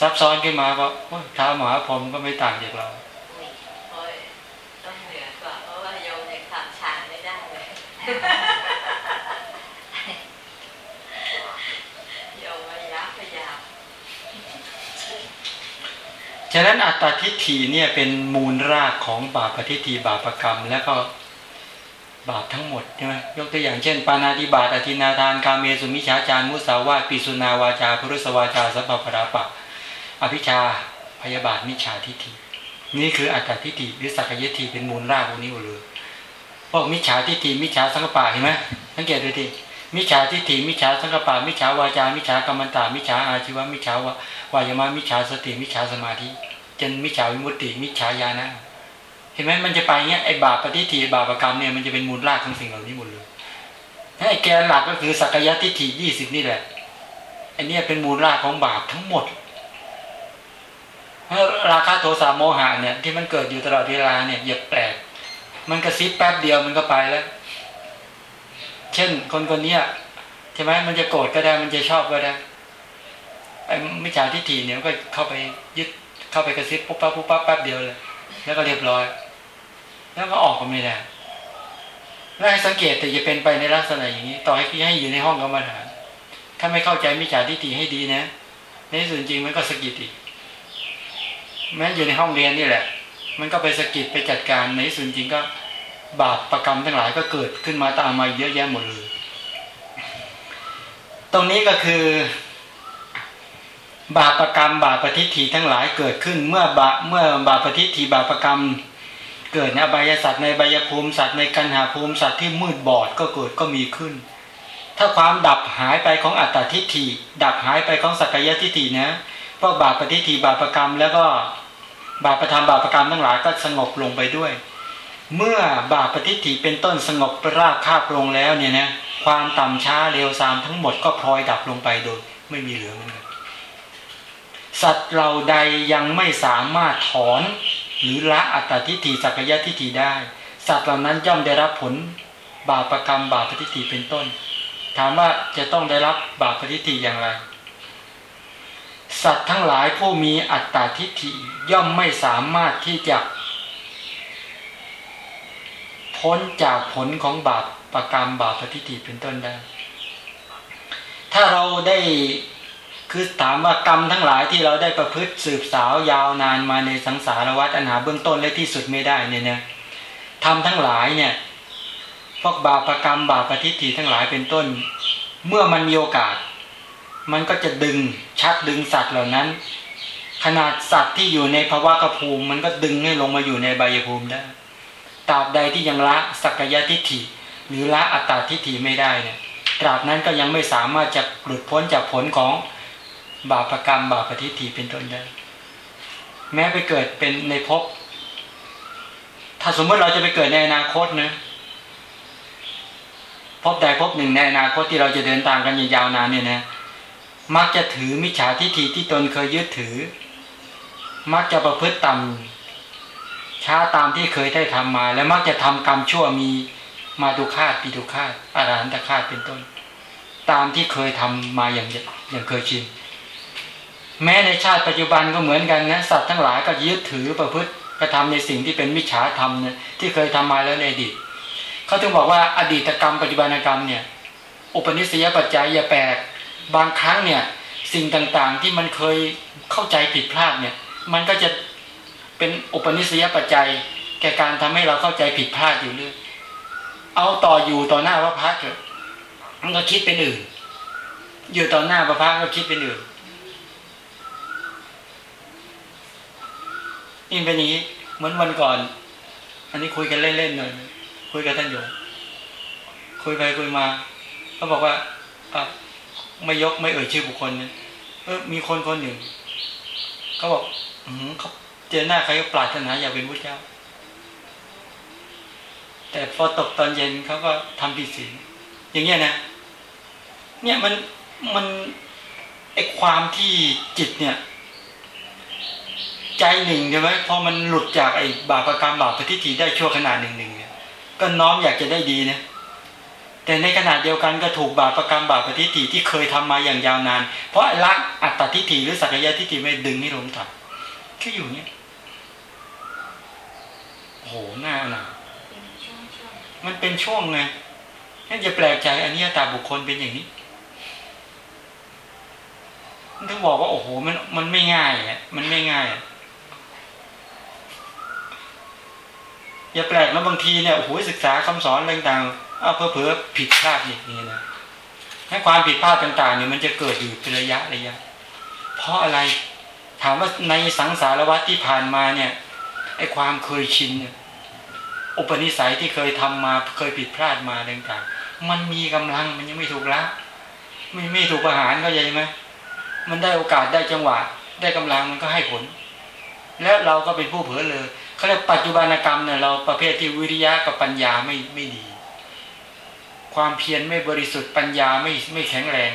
ซับซ้อนขึ้นมาเพราโอ้ยท้าวมหาพรหมก็ไม่ต่างจากเราต้องเหนือกว่าเพราะว่าโยมยังทำฌานไม่ได้เลยมพยายามพยายาม ฉะนั้นอัตตาทิฏฐิเนี่ยเป็นมูลรากของบาปทิฏฐิบาปกรรม และก็บาปทั้งหมดใช่ไหมยกตัวอย่างเช่น ปานาติบาตอธินาทานกาเมสุมิชาจารมุสาวาปิสุนาวาจาพุรุสวาจาสัพพปราปะ อภิชาพยาบาทมิจฉาทิฏฐินี่คืออัตตาทิฏฐิหรือสักยทิฏฐิเป็นมูลรากพวกนี้หมดเลยพวกมิจฉาทิฏฐิมิจฉาสังกปะเห็นไหมสังเกตดูที มิจฉาทิฏฐิมิจฉาสังกปะมิจฉาวาจา มิจฉากรรมันตามิจฉาอาชีวะมิจฉาวายามะมิจฉาสติมิจฉาสมาธิจนมิจฉาวิมุตติมิจฉาญาณะเห็นไหมมันจะไปเงี้ยไอ้บาปปฏิทิบาปกรรมเนี่ยมันจะเป็นมูลรากของสิ่งเหล่านี้หมดเลยไอ้แกนหลักก็คือสักกายทิฏฐิยี่สิบนี่แหละไอเนี่ยเป็นมูลรากของบาปทั้งหมดราะราโทสะโมหะเนี่ยที่มันเกิดอยู่ตลอดเวลาเนี่ยอย่าแปลกมันกระซิบแป๊บเดียวมันก็ไปแล้ว เช่นคนคนนี้ใช่ไหมมันจะโกรธก็ได้มันจะชอบก็ได้ไอ้มิจฉาทิฏฐิเนี่ยก็เข้าไปยึดเข้าไปกระซิบปุ๊บปั๊บปุ๊บปั๊บแป๊บเดียวเลย แล้วก็เรียบร้อย แล้วก็ออกก็ไม่ได้แล้วให้สังเกตแต่จะเป็นไปในลักษณะอย่างนี้ ต่อให้ให้อยู่ในห้องกรรมฐานถ้าไม่เข้าใจมิจฉาทิฏฐิให้ดีนะ ในส่วนจริงมันก็สกิดอีกแม้อยู่ในห้องเรียนนี่แหละ มันก็ไปสกิดไปจัดการในส่วนจริงก็ บาปประกรรมทั้งหลายก็เกิดขึ้นมาตามมาเยอะแยะหมดเลย ตรงนี้ก็คือ บาปประกรรม บาปปฏิทีทั้งหลายเกิดขึ้นเมื่อบาเมื่อบาปปฏิทีบาปประกรรม เกิดในอบายสัตว์ในบายภูมิสัตว์ในกันหาภูมิสัตว์ที่มืดบอดก็เกิดก็มีขึ้น ถ้าความดับหายไปของอัตตาทิฏฐิดับหายไปของสักยทิฏฐินะเพราะบาปปฏิทีบาปประกรรมแล้วก็บาปประธรรมบาปประกรรมทั้งหลายก็สงบลงไปด้วย เมื่อบาปปฏิทิเป็นต้นสงบราบคาบลงแล้วเนี่ยนะความต่ำช้าเร็วซามทั้งหมดก็พลอยดับลงไปโดยไม่มีเหลือเหมือนกันสัตว์เราใดยังไม่สามารถถอนหรือละอัตตทิฏฐิสักยะทิฏฐิได้ สัตว์เหล่านั้นย่อมได้รับผลบาปประกรรมบาปปฏิทิเป็นต้น ถามว่าจะต้องได้รับบาปปฏิทิอย่างไร สัตว์ทั้งหลายผู้มีอัตตาทิฏฐิย่อมไม่สามารถที่จะ พ้นจากผลของบาปประกรรมบาปปฏิทิเป็นต้นได้ ถ้าเราได้คือถามว่ากรรมทั้งหลายที่เราได้ประพฤติสืบสาวยาวนานมาในสังสารวัฏอันหาเบื้องต้นและที่สุดไม่ได้เนี่ยนะทำทั้งหลายเนี่ยพวกบาปประกรรมบาปปฏิทิทั้งหลายเป็นต้น เมื่อมันมีโอกาส มันก็จะดึงชักดึงสัตว์เหล่านั้น ขนาดสัตว์ที่อยู่ในภาวะกระภูมิ มันก็ดึงให้ลงมาอยู่ในใบยภูมิได้ ตราบใดที่ยังละสักยะทิฏฐิ หรือละอัตตาทิฏฐิไม่ได้เนี่ยตราบนั้นก็ยังไม่สามารถจะหลุดพ้นจากผลของบาปรกรรม บาปปฏิทีเป็นต้นได้แม้ไปเกิดเป็นในภพถ้าสมมติเราจะไปเกิดในอนาคตนะพบใดพบหนึ่งในอนาคตที่เราจะเดินตามกันยาวนานเนี่ยนะมักจะถือมิจฉาทิฏฐิที่ตนเคยยึดถือ มักจะประพฤติต่ำ ช้าตามที่เคยได้ทำมา และมักจะทำกรรมชั่วมีมาดุคาตปีดุคาตอารันตคาตเป็นต้น ตามที่เคยทำมาอย่างอย่างเคยชินแม้ในชาติปัจจุบันก็เหมือนกันนะสัตว์ทั้งหลายก็ยึดถือประพฤติกระทำในสิ่งที่เป็นมิจฉาธรรมเนี่ยที่เคยทำมาแล้วในอดีตเขาถึงบอกว่าอดีตกรรมปัจจุบันกรรมเนี่ยอุปนิสัยปัจจัยอย่าแปลกบางครั้งเนี่ยสิ่งต่างๆที่มันเคยเข้าใจผิดพลาดเนี่ย มันก็จะ เป็นอุปนิสัยปัจจัย แก่การทำให้เราเข้าใจผิดพลาดอยู่เรื่อยเอาต่ออยู่ต่อหน้าพระพักเถอะมันก็คิดเป็นอื่น อยู่ต่อหน้าพระพักก็คิดเป็นอื่นนี่เป็นอย่างนี้เหมือนวันก่อน อันนี้คุยกันเล่นๆหน่อยคุยกับท่านโยมคุยไปคุยมาเขาบอกว่าอะไม่ยกไม่เอ่ยชื่อบุคคลเนี่ยเออมีคนคนหนึ่งเขาบอกอืมเขา เจอหน้าใครก็ปรารถนาอยากเป็นพระเจ้า แต่พอตกตอนเย็นเขาก็ทำผิดศีลอย่างเงี้ยนะเนี่ยมันมันไอความที่จิตเนี่ย ใจหนึ่งใช่ไหมพอมันหลุดจากไอบาปกรรมบาปปฏิทิได้ชั่วขนาดหนึ่งหนึ่งเนี่ยก็น้อมอยากจะได้ดีนะแต่ในขณะเดียวกันก็ถูกบาปกรรมบาปปฏิทิที่เคยทำมาอย่างยาวนาน เพราะรักอัตตทิฏฐิหรือสักยะทิฏฐิไม่ดึงให้ลงถับแค่อยู่เนี้ย โหหน้าหนามันเป็นช่วงไงนั่นจะแปลกใจอันนี้ตาบุคคลเป็นอย่างนี้ต้องบอกว่าโอ้โหมันมันไม่ง่ายอะมันไม่ง่ายอะอย่าแปลกนะบางทีเนี่ยโอ้โหศึกษาคำสอนอะไรต่างๆเอาเพื่อเพื่อผิดพลาดอย่างนี้นะให้ความผิดพลาดต่างๆเนี่ยมันจะเกิดอยู่เป็นระยะระยะ เพราะอะไรถามว่าในสังสารวัฏที่ผ่านมาเนี่ยไอ้ความเคยชินเนี่ย อุปนิสัยที่เคยทำมาเคยผิดพลาดมาต่างๆมันมีกำลังมันยังไม่ถูกละไม่ไม่ถูกประหารเข้าใจไหมมันได้โอกาสได้จังหวะ ได้กำลังมันก็ให้ผล แล้วเราก็เป็นผู้เผลอเลยเขาเรียกปัจจุบันกรรมเนี่ยเราประเภทที่วิริยะกับปัญญาไม่ไม่ดี ความเพียรไม่บริสุทธิ์ปัญญาไม่ไม่แข็งแรง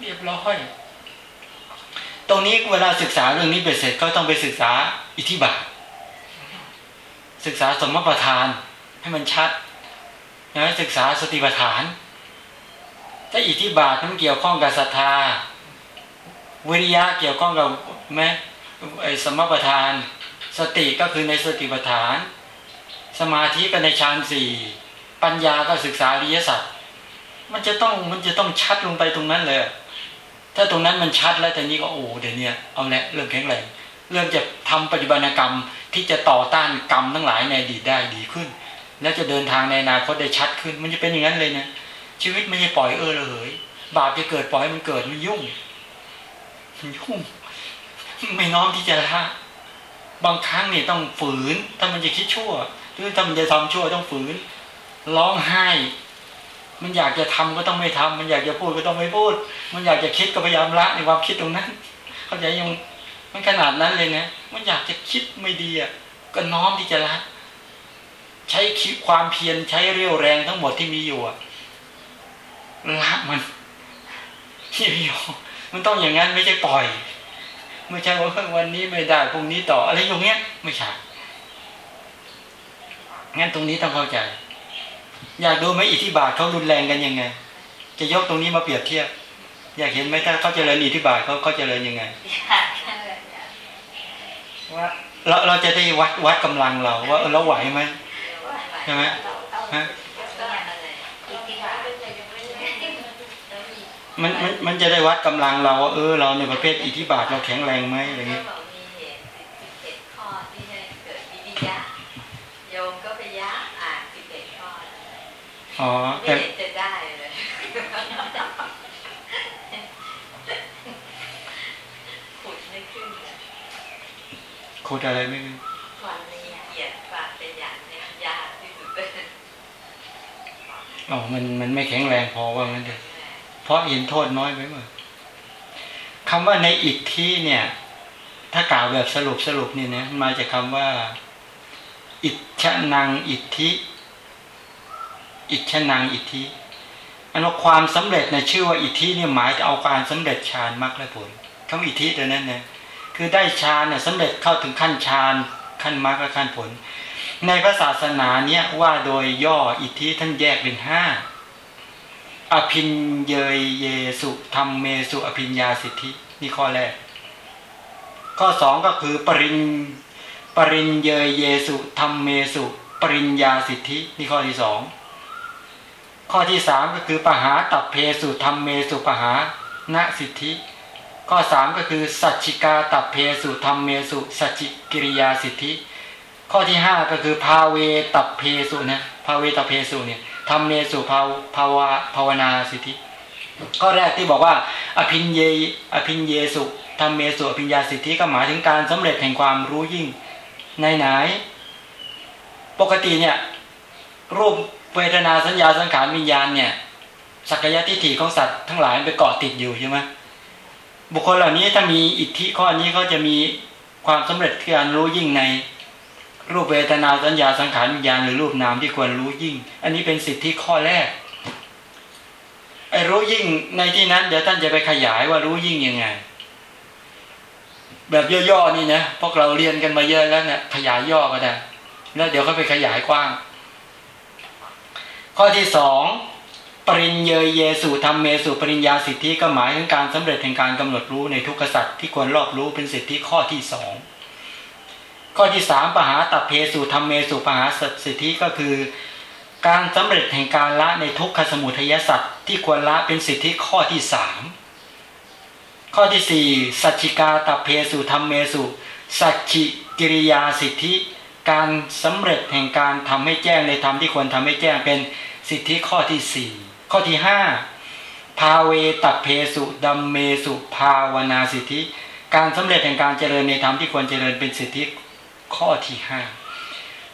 เรียบร้อยตรงนี้เวลาศึกษาเรื่องนี้เบ็ดเสร็จก็ต้องไปศึกษาอิทธิบาท ศึกษาสมมติประธานให้มันชัดนะศึกษาสติปัฏฐาน ถ้าอิทธิบาทมันเกี่ยวข้องกับศรัทธา วิริยะเกี่ยวข้องกับแม้ไอสมประธาน สติก็คือในสติปัฏฐาน สมาธิก็ในฌานสี่ปัญญาก็ศึกษาอริยสัจมันจะต้องมันจะต้องชัดลงไปตรงนั้นเลย ถ้าตรงนั้นมันชัดแล้วแต่นี้ก็โอ้เดี๋ยวนี้เอาละเริ่มแข็งแรง เริ่มจะทำปฏิบัติกรรมที่จะต่อต้านกรรมทั้งหลายในอดีตได้ดีขึ้น แล้วจะเดินทางในอนาคตได้ชัดขึ้น มันจะเป็นอย่างนั้นเลยนะชีวิตไม่ใช่ปล่อยเออเลยบาปจะเกิดปล่อยมันเกิดมันยุ่งมันยุ่ง ไม่น้อมที่จะละบางครั้งเนี่ยต้องฝืน ถ้ามันจะคิดชั่วหรือถ้ามันจะทำชั่วต้องฝืนร้องไห้ มันอยากจะทำก็ต้องไม่ทำมันอยากจะพูดก็ต้องไม่พูด มันอยากจะคิดก็พยายามละในความคิดตรงนั้น เข้าใจยัง มันขนาดนั้นเลยนะมันอยากจะคิดไม่ดีอะก็น้อมที่จะละใช้คิดความเพียรใช้เรี่ยวแรงทั้งหมดที่มีอยู่อะละมันที่มีอยู่มันต้องอย่างนั้นไม่ใช่ปล่อย ไม่ใช่ว่าวันนี้ไม่ได้พรุ่งนี้ต่ออะไรอย่างเงี้ย ไม่ใช่งั้นตรงนี้ต้องเข้าใจ อยากดูไหมอิทธิบาทเขารุนแรงกันยังไง จะยกตรงนี้มาเปรียบเทียบ อยากเห็นไหมถ้าเขาเจริญอิทธิบาทเขาเขาเจริญยังไง เราเราจะได้วัดวัดกำลังเรา ว่าเออเราไหวไหมใช่ไหมฮะมันมันมันจะได้วัดกำลังเราว่าเออเราในประเภทอิทธิบาทเราแข็งแรงไหมอะไรเงี้ยบอกมีเหตุสิบเอ็ดข้อที่ให้เกิดวิริยะโยมก็ไปยะอ่านสิบเอ็ดข้อ อ๋อ ไม่ แต่ เห็นจะได้เลยขุดไม่ขึ้นเลย ขุดอะไรไม่รู้ความละเอียดความเป็นอย่างเนี่ยยากที่สุดเลยอ๋อมันมันไม่แข็งแรงพอว่างั้นเถอะเพราะเห็นโทษน้อยไปหมดคำว่าในอิทธิเนี่ย ถ้ากล่าวแบบสรุปสรุปนี่นะมาจากคำว่า อิจฉนังอิทธิ อิจฉนังอิทธิอันว่าความสำเร็จในชื่อว่าอิทธิเนี่ยหมายจะเอาการสำเร็จฌานมรรคและผลคำอิทธิตัวนั้นเนี่ย คือได้ฌานเนี่ยสำเร็จเข้าถึงขั้นฌานขั้นมรรคและขั้นผล ในพระศาสนาเนี่ยว่าโดยย่ออิทธิท่านแยกเป็นห้าอภินเยยเยสุธรรมเมสุอภินญาสิทธินี่ข้อแรก ข้อสองก็คือปริญปริญเยยเยสุธรรมเมสุ ปริญญาสิทธินี่ข้อที่สองข้อที่สามก็คือปหาตับเพสุธรรมเมสุปหาณสิทธิ ข้อสามก็คือสัจจิกาตัเพสุธรรมเมสุสัจจิกิริยาสิทธิ ข้อที่ห้าก็คือภาเวตัเพสุนะภาเวตัเพสุเนี่ยทำเมสุภาวภาวะภาวนาสิทธิ ข้อแรกที่บอกว่า อภินเยอภินเยสุทำเมสุอภิญญาสิทธิก็หมายถึงการสำเร็จแห่งความรู้ยิ่งในไหน ปกติเนี่ยรูปเวทนาสัญญาสังขารวิญญาณเนี่ยสักยะทิฏฐิของสัตว์ทั้งหลายไปเกาะติดอยู่ใช่ไหม บุคคลเหล่านี้ถ้ามีอิทธิข้อนี้เขาจะมีความสำเร็จการรู้ยิ่งในรูปเวทนาสัญญาสังขารวิญญาณหรือรูปนามที่ควรรู้ยิ่ง อันนี้เป็นสิทธิข้อแรกไอ้รู้ยิ่งในที่นั้น เดี๋ยวท่านจะไปขยายว่ารู้ยิ่งยังไง แบบย่อๆนี่นะพวกเราเรียนกันมาเยอะแล้วเนี่ยขยายย่อก็ได้แล้วเดี๋ยวก็ไปขยายกว้าง ข้อที่สอง ริญเยเยสุธรรมเมสุปริญญาสิทธิก็หมายถึงการสำเร็จแห่งการกำหนดรู้ในทุกขสัตว์ที่ควรรอบรู้เป็นสิทธิข้อที่สองข้อที่สามปหาตับเพสุธรรมเมสุปหาสิทธิก็คือ การสำเร็จแห่งการละในทุกขสมุทัยสัตว์ที่ควรละเป็นสิทธิข้อที่สามข้อที่สี่สัจจิกาตับเพสุธรรมเมสุสัจจิกิริยาสิทธิ การสำเร็จแห่งการทำให้แจ้งในธรรมที่ควรทำให้แจ้งเป็นสิทธิข้อที่สี่ ข้อที่ห้าภาเวตัเพสุดัมเมสุภาวนาสิทธิ การสำเร็จแห่งการเจริญในธรรมที่ควรเจริญเป็นสิทธิข้อที่ห้า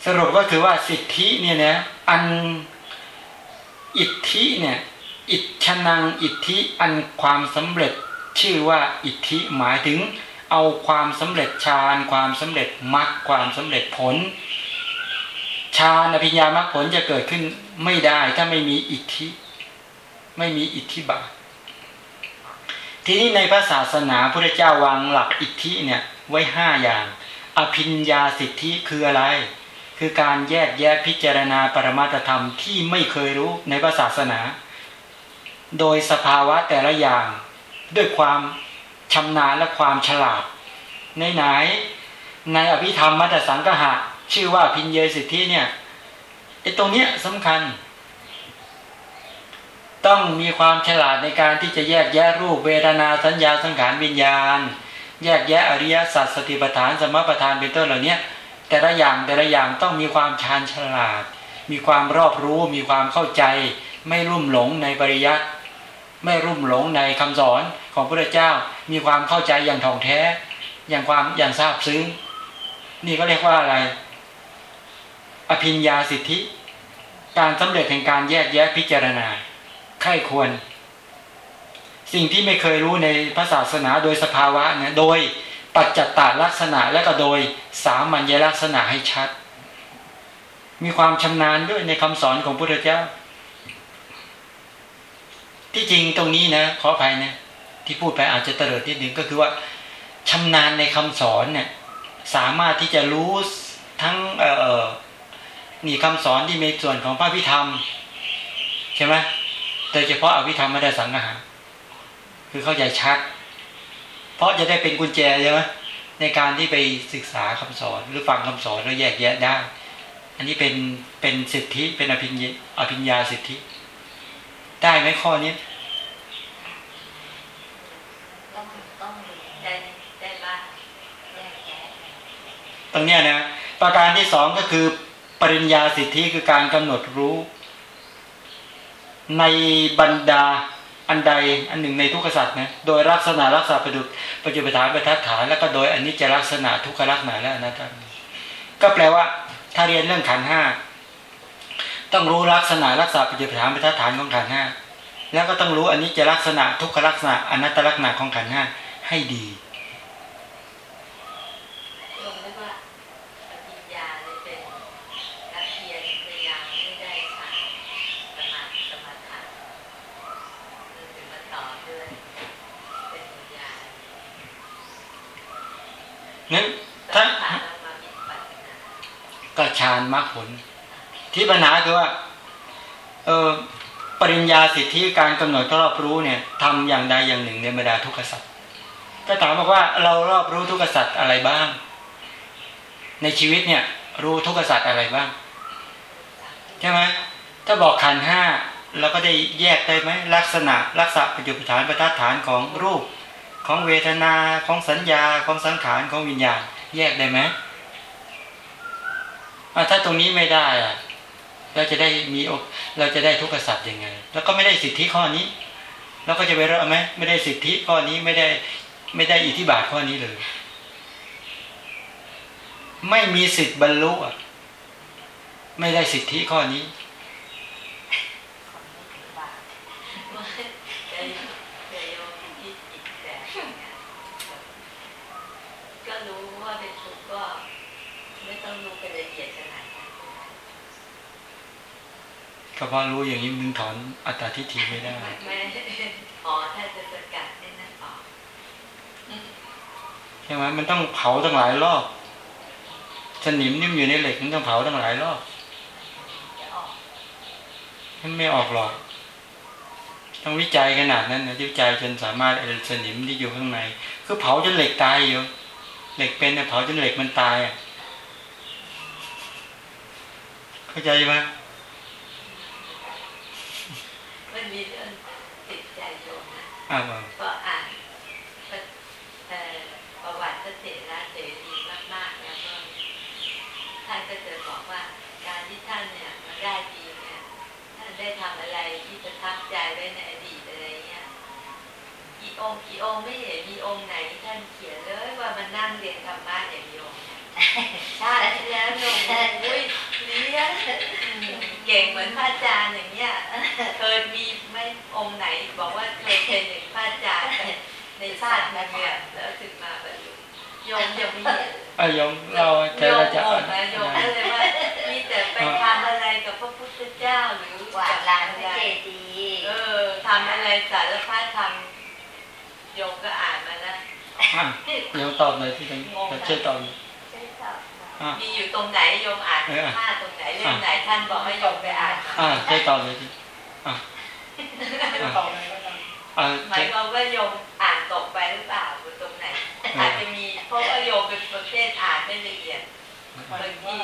สรุปก็คือว่าสิทธิเนี่ยนะอันอิทธิเนี่ยอิชนังอิทธิอันความสำเร็จชื่อว่าอิทธิหมายถึง เอาความสำเร็จฌานความสำเร็จมรรคความสำเร็จผลฌานอภิญญามรรคผลจะเกิดขึ้นไม่ได้ถ้าไม่มีอิทธิ ไม่มีอิทธิบาท ทีนี้ในพระศาสนาพระเจ้าวางหลักอิทธิเนี่ยไว้ห้าอย่าง อภิญญาสิทธิคืออะไร คือการแยกแยะพิจารณาปรมาตธรรมที่ไม่เคยรู้ในพระศาสนา โดยสภาวะแต่ละอย่างด้วยความชำนาญและความฉลาด ในไหนในอภิธรรมมัตตสังกหะ ชื่อว่าพินเยสิทธิเนี่ยไอ้ตรงเนี้ยสำคัญ ต้องมีความฉลาดในการที่จะแยกแยะรูปเวทนาสัญญาสังขารวิญญาณ แยกแยะอริยสัจสติปัฏฐานสมปัฏฐานเป็นต้นเหล่านี้แต่ละอย่างแต่ละอย่างต้องมีความชาญฉลาด มีความรอบรู้มีความเข้าใจ ไม่รุ่มหลงในปริยัติไม่รุ่มหลงในคำสอนของพระเจ้า มีความเข้าใจอย่างถ่องแท้ อย่างความอย่างทราบซึ้ง นี่ก็เรียกว่าอะไร อภิญญาสิทธิ การสำเร็จแห่งการแยกแยะพิจารณา ไข้ควร สิ่งที่ไม่เคยรู้ในพระศาสนาโดยสภาวะนะโดยปัจจัตตาลักษณะและก็โดยสามัญลักษณะให้ชัด มีความชำนาญด้วยในคำสอนของพระเจ้า ที่จริงตรงนี้นะขออภัยนะที่พูดไปอาจจะเตลิดนิดหนึ่งก็คือว่าชำนาญในคำสอนเนี่ยสามารถที่จะรู้ทั้งเอ่อมีคำสอนที่มีส่วนของพระพิธรรม ใช่ไหม โดยเฉพาะอภิธรรมไม่ได้สังหารคือเข้าใจชัด เพราะจะได้เป็นกุญแจใช่ไหมในการที่ไปศึกษาคำสอนหรือฟังคำสอนแล้วแยกแยะได้ อันนี้เป็นเป็นสิทธิเป็นอภิญญาอภิญญาสิทธิ ได้ไหมข้อนี้ต้องต้องได้ได้บ้างแยกแยะตรงเนี้ยนะประการที่สองก็คือปริญญาสิทธิคือการกำหนดรู้ ในบรรดาอันใดอันหนึ่งในทุกขสัตว์นะโดยลักษณะลักษณะประดุจปัจจุบันประทัดฐานแล้วก็โดยอันิจจลักษณะทุกขลักษณะและอนัตตาก็แปลว่า ถ้าเรียนเรื่องขันห้าต้องรู้ลักษณะลักษณะปัจจุบันประทัดฐานของขันห้าแล้วก็ต้องรู้อันิจจลักษณะทุกขลักษณะอนัตตลักษณะของขันห้าให้ดี ลงได้ว่าปฏิญญาเลยเป็นนักเรียนพยายามไม่ได้ทางสมาธิสมาธิถึงมาต่อด้วยเป็นปัญญา งั้นต้อถ้างผ่านมามีปัญญาก็ฌานมรรคผล ที่ปัญหาคือว่าเออปริญญาสิทธิการกำหนดรอบรู้เนี่ยทำอย่างใดอย่างหนึ่งในบรรดาทุกขสัตว์ก็ถามบอกว่าเรารอบรู้ทุกขสัตว์อะไรบ้าง ในชีวิตเนี่ย รู้ทุกขสัตว์อะไรบ้างใช่ไหมถ้าบอกขันห้าเราก็ได้แยกได้ไหมลักษณะลักษณะปัจจุบันฐานประทัดฐานของรูป ของเวทนาของสัญญาของสังขารของวิญญาณ แยกได้ไหมถ้าตรงนี้ไม่ได้อะเราจะได้มีเราจะได้ทุกขสัตว์ยังไง แล้วก็ไม่ได้สิทธิข้อนี้ เราก็จะไปเริ่มไหมไม่ได้สิทธิข้อนี้ไม่ได้ไม่ได้อิทธิบาทข้อนี้เลย ไม่มีสิทธิ์บรรลุอะไม่ได้สิทธิข้อนี้ จะจะโยมคิดอีกแบบหนึ่งอะก็รู้ว่าเป็นทุกข์ก็ ไม่ต้องรู้เป็นละเอียดขนาดนั้น ก็เพราะรู้อย่างนี้มึงถอนอัตตาทิฏฐิไม่ได้ไม่ไม่อ๋อถ้าจะสกัดให้นั่นออกใช่ไหมมันต้องเผาตั้งหลายรอบสนิมนี่มันอยู่ในเหล็กมันต้องเผาตั้งหลายรอบจะออกมันไม่ออกหรอก ต้องวิจัยขนาดนั้นนะวิจัยจนสามารถไอ้สนิมที่อยู่ข้างในคือเผาจนเหล็กตายอยู่เหล็กเป็นเนี่ยเผาจนเหล็กมันตายอะเข้าใจไหม มันมีเรื่องติดใจโยมนะอ้าวก็อ่านเอ่อประวัติพระเถระเสรีมากๆแล้วก็ท่านก็จะบอกว่าการที่ท่านเนี่ยมาได้ดีเนี่ยท่านได้ทำอะไรที่ประทับใจไว้ในอดีตอะไรเงี้ยกี่องค์กี่องค์ไม่เห็นมีองค์ไหนที่ท่านเขียนเลยว่ามันนั่งเรียนธรรมะอย่างโยมเนี่ยชาติที่แล้วโยมอุ้ยเรียน เก่งเหมือนพระอาจารย์อย่างเงี้ยเคยมีไม่องค์ไหน บอกว่าเคยเป็นอย่างพระอาจารย์ในชาตินั้นเนี่ยแล้วถึงมาบรรลุยมยังม่เห็นเอ้ยยมเราโยเจเราจะงงนะยมก็เลยว่ามีแต่ไปทำอะไรกับพระพุทธเจ้าหรือกวาดลานเจดีย์เออทำอะไรสารพัดทำยมก็อ่านมาแล้วอะเดี๋ยวตอบหน่อยที่ตรงจะช่วยตอบหน่อยใช่ตอบ มาอะมีอยู่ตรงไหนโยมอ่านเออผ้าตรงไหนเรื่องไหนท่านบอกให้โยมไปอ่านอ่าเจ๊ตอบเลยดิอะต่อเลยก็ได้อ่าหมาเจ๊ยความว่าโยมอ่านตกไปหรือเปล่าอยู่ตรงไหนอาจจะมีเพราะว่าโยมเป็นประเภทอ่านไม่ละเอียดหมายบางถึงทีว่า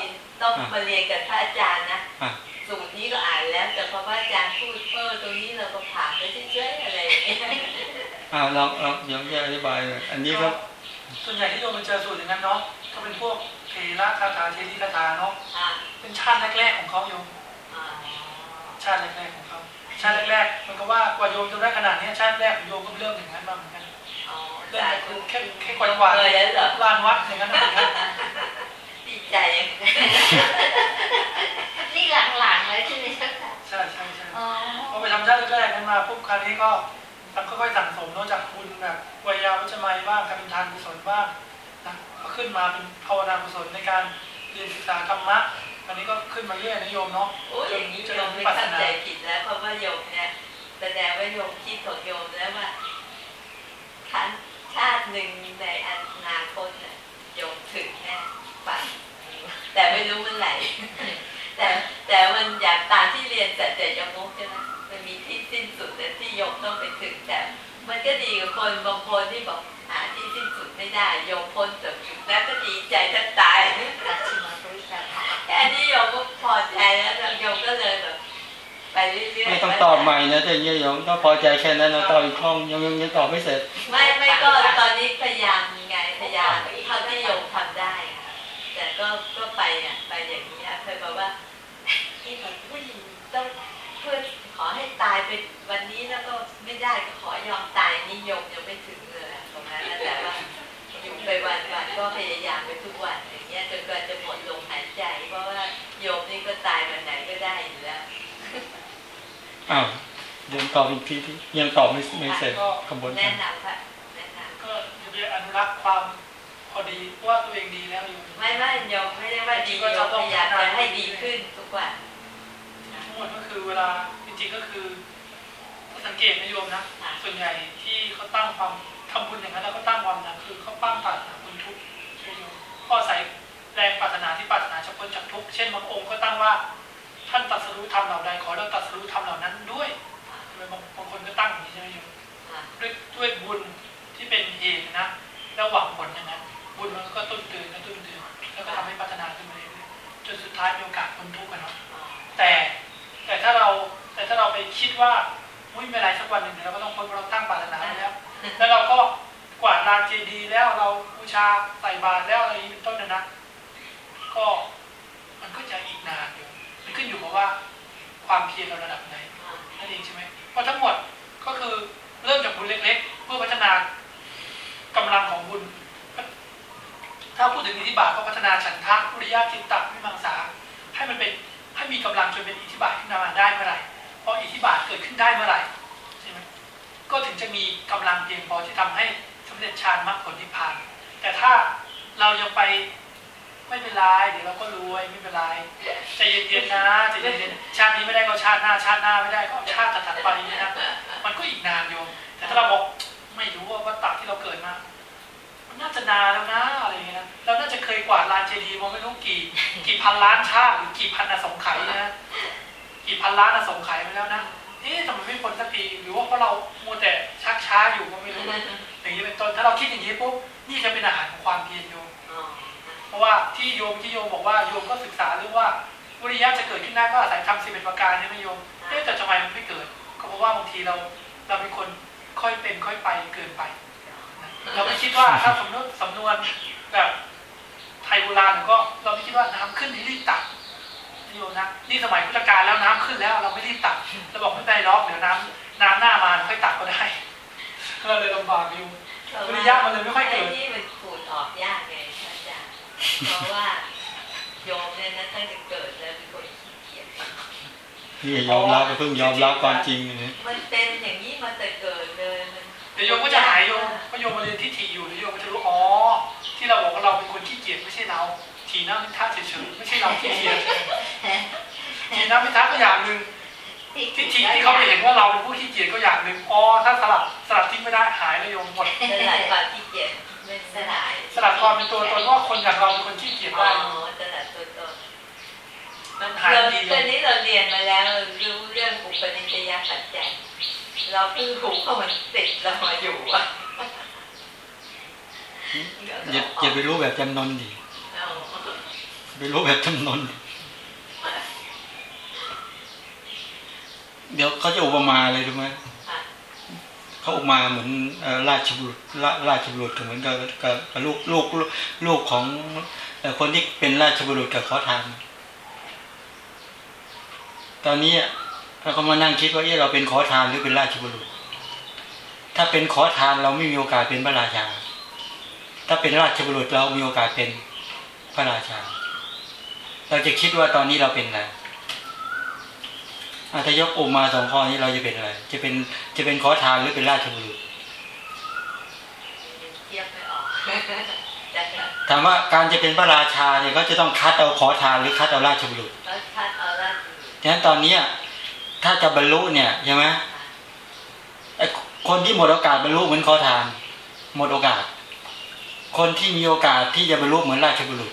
ต้องมาเรียนกับพระอาจารย์นะอะสูตรนี้ก็อ่านแล้ว แต่พอพระอาจารย์พูดเออตรงนี้เราก็ผ่านไปเฉยๆอะไรอย่างเงี้ยอ่าลองลองเดี๋ยวจะอธิบายเลยอันนี้ก็ส่วนใหญ่ที่โยมไปเจอสูตรอย่างนั้นเนาะก็เป็นพวก เทระคาถาเทรีคาถาเนาะอ่าเป็นชาติแรกๆของเขาโยมอ่าชาติแรกๆของเขาชาติแรกๆมันก็ว่ากว่าโยมจะได้ขนาดนี้ชาติแรกของโยมก็เริ่มอย่างนั้นมาเหมือนกันอ๋อเริ่มสาจากธุแค่แค่กวาดกวาดเลยแล้วเหรอลานวัดอย่างนั้นเหมือนกันดีใจยังไงนี่หลังๆเลยใช่ไหมคะใช่ใช่ใช่อ๋อพอไปทำชาติแรกๆนั้นมาปุ๊บคราวนี้ก็มันค่อยๆสั่งสมเนอกจากบุญแบบวิยาวัจมัยบ้างการเป็นทานกุศลบ้างนะก็ ขึ้นมาเป็นภาวนากุศลในการเรียนศึกษาธรรมะอันนี้ก็ขึ้นมาเรื่อยนะโยมเนาะโอ้ยอย่างนี้จโยนมวิไม่ปัสสเข้านาใจผิดแล้วเพราะว่าโยมเนี่ยแสดงว่าโยมคิดของโยมแล้วว่าคันชาติหนึ่งในอนาคตเนี่ยโยมถึงแน่ฝันแต่ไม่รู้เมื่อไหร่แต่แต่มันอย่างตามที่เรียนแต่แต่ยมุกใช่ไหมมันมีที่สิ้นสุดแต่ที่โยมต้องไปถึงแต่ มันก็ดีกับคนบางคนที่บอกหาที่สิ้นสุดไม่ได้โยมพ้นจากจุดนั้นก็ดีใจแทบตายตัดชิมาบริการแค่นี้โยมก็พอใจแล้วโยมก็เลยแบบไปเรื่อยๆไม่ต้องตอบใหม่นะแต่เนี่ยโยมก็พอใจแค่นั้นนะตอบอีกข้องยังยังยังตอบไม่เสร็จ ไม่ไม่ก็ตอนนี้พยายามไงพยายามเท่าที่โยมทำได้อะแต่ก็ก็ไปอะไปอย่างนี้ยเคยบอกว่าที่ผมผู้หญิงต้องเพื่อ ขอให้ตายไปวันนี้แล้วก็ไม่ได้ก็ขอยอมตายนิยมยังไม่ถึงเลยอะตรงนั้นนะแต่ว่าอยู่ไปวันวันๆก็พยายามไปทุกวันอย่างเงี้ยจนกว่าจะหมดลมหายใจ เพราะว่าโยมนี่ก็ตายวันไหนก็ได้อยู่แล้วอ้าวเดี๋ยวตอบอีกทีที่ยังตอบไม่ไม่เสร็จกระบวนแนะการนำค่ะแนะนก็อย่าไปอนุรักษ์ความพอดีว่าตัวเองดีแล้วอยู่ำไม่ไม่โยมไม่ได้ว่าดีโยมพยายามจะให้ดีขึ้นทุกวันทั้งหมดก็คือเวลาจ ริงก็คือถ้าสังเกตนะโยมนะส่วนใหญ่ที่เขาตั้งความทำบุญอย่างนั้นแล้วก็ตั้งความนะคือเขาปั้งปรารถนาบุญทุกข์ใช่โยมก็อาศัยแรงปรารถนาที่ปรารถนาจะพ้นจากทุกข์เช่นบางองค์ก็ตั้งว่าท่านตรัสรู้ธรรมเหล่าใดขอเราตรัสรู้ธรรมเหล่านั้นด้วยบางบางคนก็ตั้งอย่างนี้ใช่ไหมโยมด้วยด้วยบุญที่เป็นเหตุนะแล้วหวังผลอย่างนั้นบุญมันก็ต้นเตือนแล้วต้นเตือนแล้วก็ทำให้พัฒนาขึ้นมาเรื่อยๆจนสุดท้ายมีโอกาสพ้นทุกข์กันเนาะแต่แต่ถ้าเรา แต่ถ้าเราไปคิดว่าไม่เป็นไรสักวันหนึ่งเราก็ต้องพ้นเราตั้งปรารถนาไว้แล้ว แล้วเราก็กวาดลานเจดีแล้วเราบูชาใส่บาตรแล้วอะไรอย่างนี้เป็นต้นนะนะก็มันก็จะอีกนานอยู่มันขึ้นอยู่กับว่าความเพียรเราระดับไหนนั่นเองใช่ไหมเพราะทั้งหมดก็คือเริ่มจากบุญเล็ก ๆ เพื่อพัฒนากำลังของบุญ ถ้าพูดถึงอิทธิบาทก็พัฒนาฉันทะวิริยะจิตตะวิมังสาให้มันเป็นให้มีกำลังจนเป็นอิทธิบาทขึ้นมาได้เมื่อไหร่ พออิทธิบาทเกิดขึ้นได้เมื่อไหร่ใช่ไหมก็ถึงจะมีกำลังเพียงพอที่ทำให้สำเร็จฌานมรรคผลนิพพาน แต่ถ้าเรายังไปไม่เป็นไรเดี๋ยวเราก็รวยไม่เป็นไรใจเย็นๆนะใจเย็นๆชาตินี้ไม่ได้ก็ชาติหน้า ชาติหน้าไม่ได้ก็ชาติถัดๆไปนี่นะมันก็อีกนานโยมแต่ถ้าเราบอกไม่รู้ว่าวัฏฏะที่เราเกิดมามันน่าจะนานแล้วนะอะไรอย่างเงี้ยนะเราน่าจะเคยกวาดลานเจดีย์มาไม่รู้กี่ กี่พันล้านชาติหรือกี่พันอสงไขยนะ กี่พันล้านอสงไขยไปแล้วนะเอ๊ะทำไมไม่พ้นสักทีหรือว่าเพราะเรามัวแต่ชักช้าอยู่ก็ไม่รู้อย่างนี้เป็นต้นถ้าเราคิดอย่างนี้ปุ๊บนี่จะเป็นอาหารของความเพียรโยมอ๋อเพราะว่าที่โยมที่โยมบอกว่าโยมก็ศึกษาเรื่องว่าวิริยะจะเกิดขึ้นได้ก็อาศัยทำสิบเอ็ดประการใช่ไหมโยมเอ๊ะแต่ทำไมมันไม่เกิด ก็เพราะว่าบางทีเราเราเป็นคนค่อยเป็นค่อยไปเกินไป เราไม่คิดว่าถ้าสำนวนสำนวนแบบไทยโบราณก็เราไม่คิดว่าน้ำขึ้นให้รีบตักนี่ โยมนะนี่สมัยพุทธกาลแล้วน้ำขึ้นแล้ว เราไม่รีบตักเราบอกไม่เป็นไรหรอกเดี๋ยวน้ำน้ำหน้ามาค่อยตักก็ได้เราเลยลำบากอยู่วิริยะมันเลยไม่ค่อยเกิดไนี่มันขูดออกยากไงพระอาจารย์เพราะว่าโยมเนี่ยนะตั้งแต่เกิดเลยเป็นคนขี้เกียจนี่ยอมรับก็เพิ่งยอมรับความจริงนะมันเป็นอย่างนี้มาแต่เกิดเลยมันเดี๋ยวโยมก็จะหายโยมเพราะโยมมาเรียนที่ถีอยู่เดี๋ยวโยมก็จะรู้อ๋อที่เราบอกว่าเราเป็นคนขี้เกียจไม่ใช่เรา ถีน้ำมิท่าเฉยๆไม่ใช่เราขี้เกียจถีน้ำมิท่าก็อย่างหนึ่งที่ทีที่เขาไปเห็นว่าเราเป็นผู้ขี้เกียจก็อย่างหนึ่งอ๋อถ้าสลับสลับทิ้งไม่ได้หายเลยโยมหมดจะหลายกว่าขี้เกียจไม่สลายสลัดความเป็นตัวตนว่าคนอย่างเราเป็นคนที่เกียจอ๋อได้สลัดตัวตนนั่นหายเราดีตอนนี้เราเรียนมาแล้วเรารู้เรื่องอุปนิสัยปัจจัยเราเพิ่งรู้ว่ามันติดเรามาอยู่อะอย่าอย่าไปรู้แบบจำนนดิเอา ไปรู้แบบจำนวนเดี๋ยวเขาจะอุปมาเลยรู้ไหมเขาอุปมาเหมือนราชบุรุษรราชบุรุษเหมือนกับกับลูกลูกลูกของคนที่เป็นราชบุรุษกับขอทานตอนนี้เราก็มานั่งคิดว่าเอ๊ะเราเป็นขอทานหรือเป็นราชบุรุษ ถ้าเป็นขอทานเราไม่มีโอกาสเป็นพระราชา ถ้าเป็นราชบุรุษเรามีโอกาสเป็น พระราชา เราจะคิดว่าตอนนี้เราเป็นอะไรอาถ้ายกอุมาสองข้อนี้เราจะเป็นอะไร จะเป็นจะเป็นขอทานหรือเป็นราชบุรุษเทียบไม่ออกแต่ถามว่าการจะเป็นพระราชาเนี่ยก็จะต้องคัดเอาขอทานหรือคัดเอาราชบุรุษแล้วท่านเอาละฉะนั้นตอนเนี้ยถ้าจะบรรลุเนี่ยใช่ไหมไอ้คนที่หมดโอกาสบรรลุเหมือนขอทาน หมดโอกาส คนที่มีโอกาสที่จะบรรลุเหมือนราชบุรุษ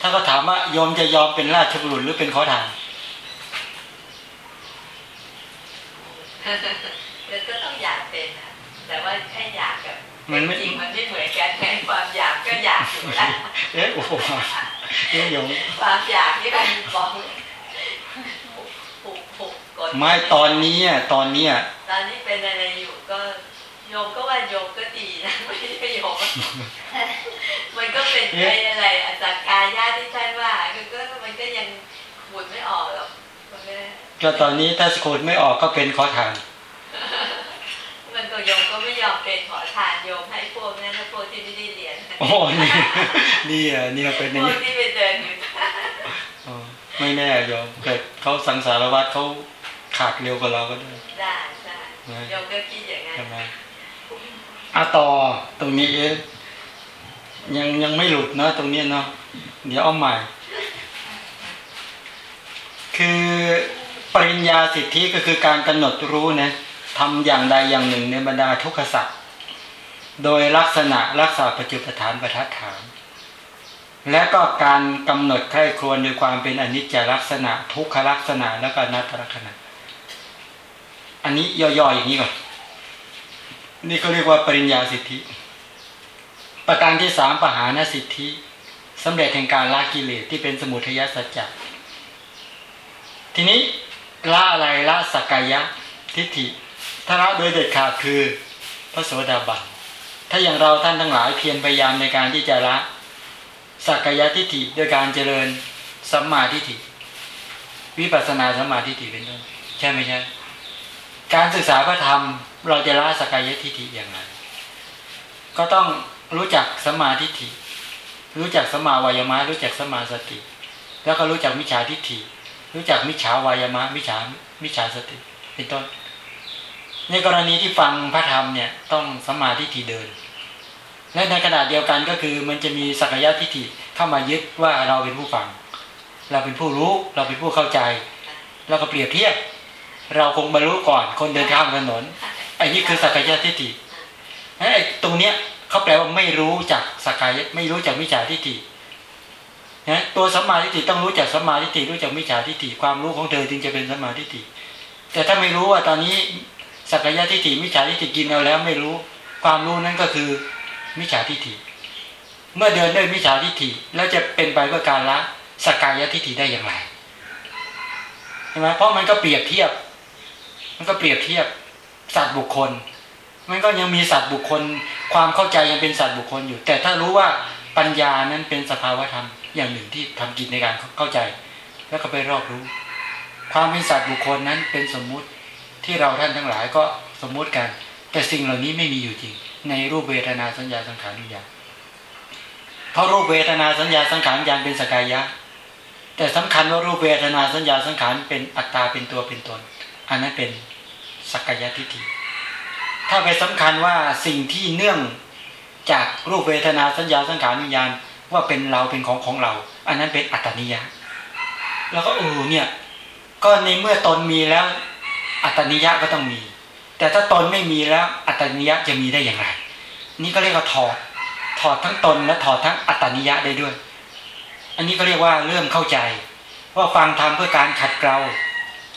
ถ้าเขาถามว่าโยมจะยอมเป็นราชบุรุษหรือเป็นขอทานแล้วก็ต้องอยากเป็นนะแต่ว่าแค่อยากกับมันไม่จริงมันไม่เหมือนกันไงความอยากก็อยากอยู่แล้วเอ๊ะโอ้โหเอ๊ะโยมความอยากที่มันบอกผูกผูกกดไม่ตอนนี้อะตอนนี้อะตอนนี้เป็นอะไรอยู่ก็ โยมก็ว่าโยมก็ดีนะไม่ใช่โยมมันก็เป็นไอ้อะไรอาจากกายาที่ท่านว่าคือก็มันก็ยังหมุนไม่ออกหรอกมันก็ก็ตอนนี้ถ้าสะกดไม่ออกก็เป็นขอทานมันก็โยมก็ไม่ยอมเป็นขอทานโยมให้พวกนั้นนะพวกที่ไม่ได้เรียนโอ้นี่นี่อะนี่เป็นอพย่างวนี้กที่ไปเดินอยู่อ๋อไม่แน่โยมเกิดเขาสังสารวัตรเขาขาดเร็วกว่าเราก็ได้ได้ใช่โยมก็คิดอย่างนั้นใช่ไหม อะต่อตรงนี้ยังยังไม่หลุดเนาะตรงนี้เนาะเดี๋ยวเอาใหม่ คือปริญญาสิทธิก็คือการกำหนดรู้นะทำอย่างใดอย่างหนึ่งในบรรดาทุกขสัตว์โดยลักษณะรักษาปัจจุปฐานประทัดฐาน และก็การกำหนดใคร่ครวญโดยความเป็นอนิจจลักษณะ ทุกขลักษณะแล้วก็นัตตลักษณะ อันนี้ย่อๆอย่างนี้ก่อน นี่เขาเรียกว่าปริญญาสิทธิ ประการที่สามปหานสิทธิสำเร็จแห่งการละกิเลสที่เป็นสมุทัยสัจจะทีนี้ละอะไรละสักกายะทิฏฐิถ้าละโดยเด็ดขาดคือพระโสดาบันถ้าอย่างเราท่านทั้งหลายเพียรพยายามในการที่จะละสักกายะทิฏฐิโดยการเจริญสัมมาทิฏฐิ วิปัสสนาสัมมาทิฏฐิเป็นต้นใช่ไหมใช่การศึกษาพระธรรม เราจะละสกายทิฏฐิอย่างไรก็ต้องรู้จักสมาทิฏฐิ รู้จักสมาวายามะรู้จักสมาสติ แล้วก็รู้จักมิจฉาทิฏฐิ รู้จักมิจฉาวายามะมิจฉามิจฉาสติเป็นต้น ในกรณีที่ฟังพระธรรมเนี่ยต้องสมมาทิฏฐิเดิน และในขณะเดียวกันก็คือมันจะมีสักยะทิฏฐิเข้ามายึดว่าเราเป็นผู้ฟัง เราเป็นผู้รู้เราเป็นผู้เข้าใจ แล้วก็เปรียบเทียบ เราคงบรรลุก่อนคนเดินข้ามถนน ไอ้นี่คือสักยะทิฏฐิไอ้ตรงเนี้ยเขาแปลว่าไม่รู้จักสักายะไม่รู้จักมิจฉาทิฏฐินะตัวสัมมาทิฏฐิต้องรู้จักสัมมาทิฏฐิรู้จักมิจฉาทิฏฐิความรู้ของเธอจึงจะเป็นสัมมาทิฏฐิแต่ถ้าไม่รู้ว่าตอนนี้สักยะทิฏฐิมิจฉาทิฏฐิกินเอาแล้วไม่รู้ ความรู้นั้นก็คือมิจฉาทิฏฐิเมื่อเดินด้วยมิจฉาทิฏฐิแล้วจะเป็นไปเพื่อการละสกกายทิฏฐิได้อย่างไรใช่ไหมเพราะมันก็เปรียบเทียบ มันก็เปรียบเทียบ สัตว์บุคคล มันก็ยังมีสัตว์บุคคล ความเข้าใจยังเป็นสัตว์บุคคลอยู่ แต่ถ้ารู้ว่าปัญญานั้นเป็นสภาวธรรมอย่างหนึ่งที่ทำกิจในการเข้าใจ แล้วก็ไปรอบรู้ ความเป็นสัตว์บุคคลนั้นเป็นสมมุติที่เราท่านทั้งหลายก็สมมุติกัน แต่สิ่งเหล่านี้ไม่มีอยู่จริง ในรูปเวทนาสัญญาสังขารวิญญาณเพราะรูปเวทนาสัญญาสังขารวิญญาณเป็นสกายะแต่สำคัญว่ารูปเวทนาสัญญาสังขารเป็นอัตตาเป็นตัวเป็นตน อันนั้นเป็น สักกายทิฏฐิถ้าไปสำคัญว่าสิ่งที่เนื่องจากรูปเวทนาสัญญาสังขารวิญญาณว่าเป็นเราเป็นของของเรา อันนั้นเป็นอัตตนิยะ แล้วก็เออเนี่ย ก็ในเมื่อตนมีแล้ว อัตตนิยะก็ต้องมี แต่ถ้าตนไม่มีแล้ว อัตตนิยะจะมีได้อย่างไร นี่ก็เรียกว่าถอดถอดทั้งตนและถอดทั้งอัตตานิยะได้ด้วย อันนี้ก็เรียกว่าเริ่มเข้าใจ ว่าฟังธรรมเพื่อการขัดเกลา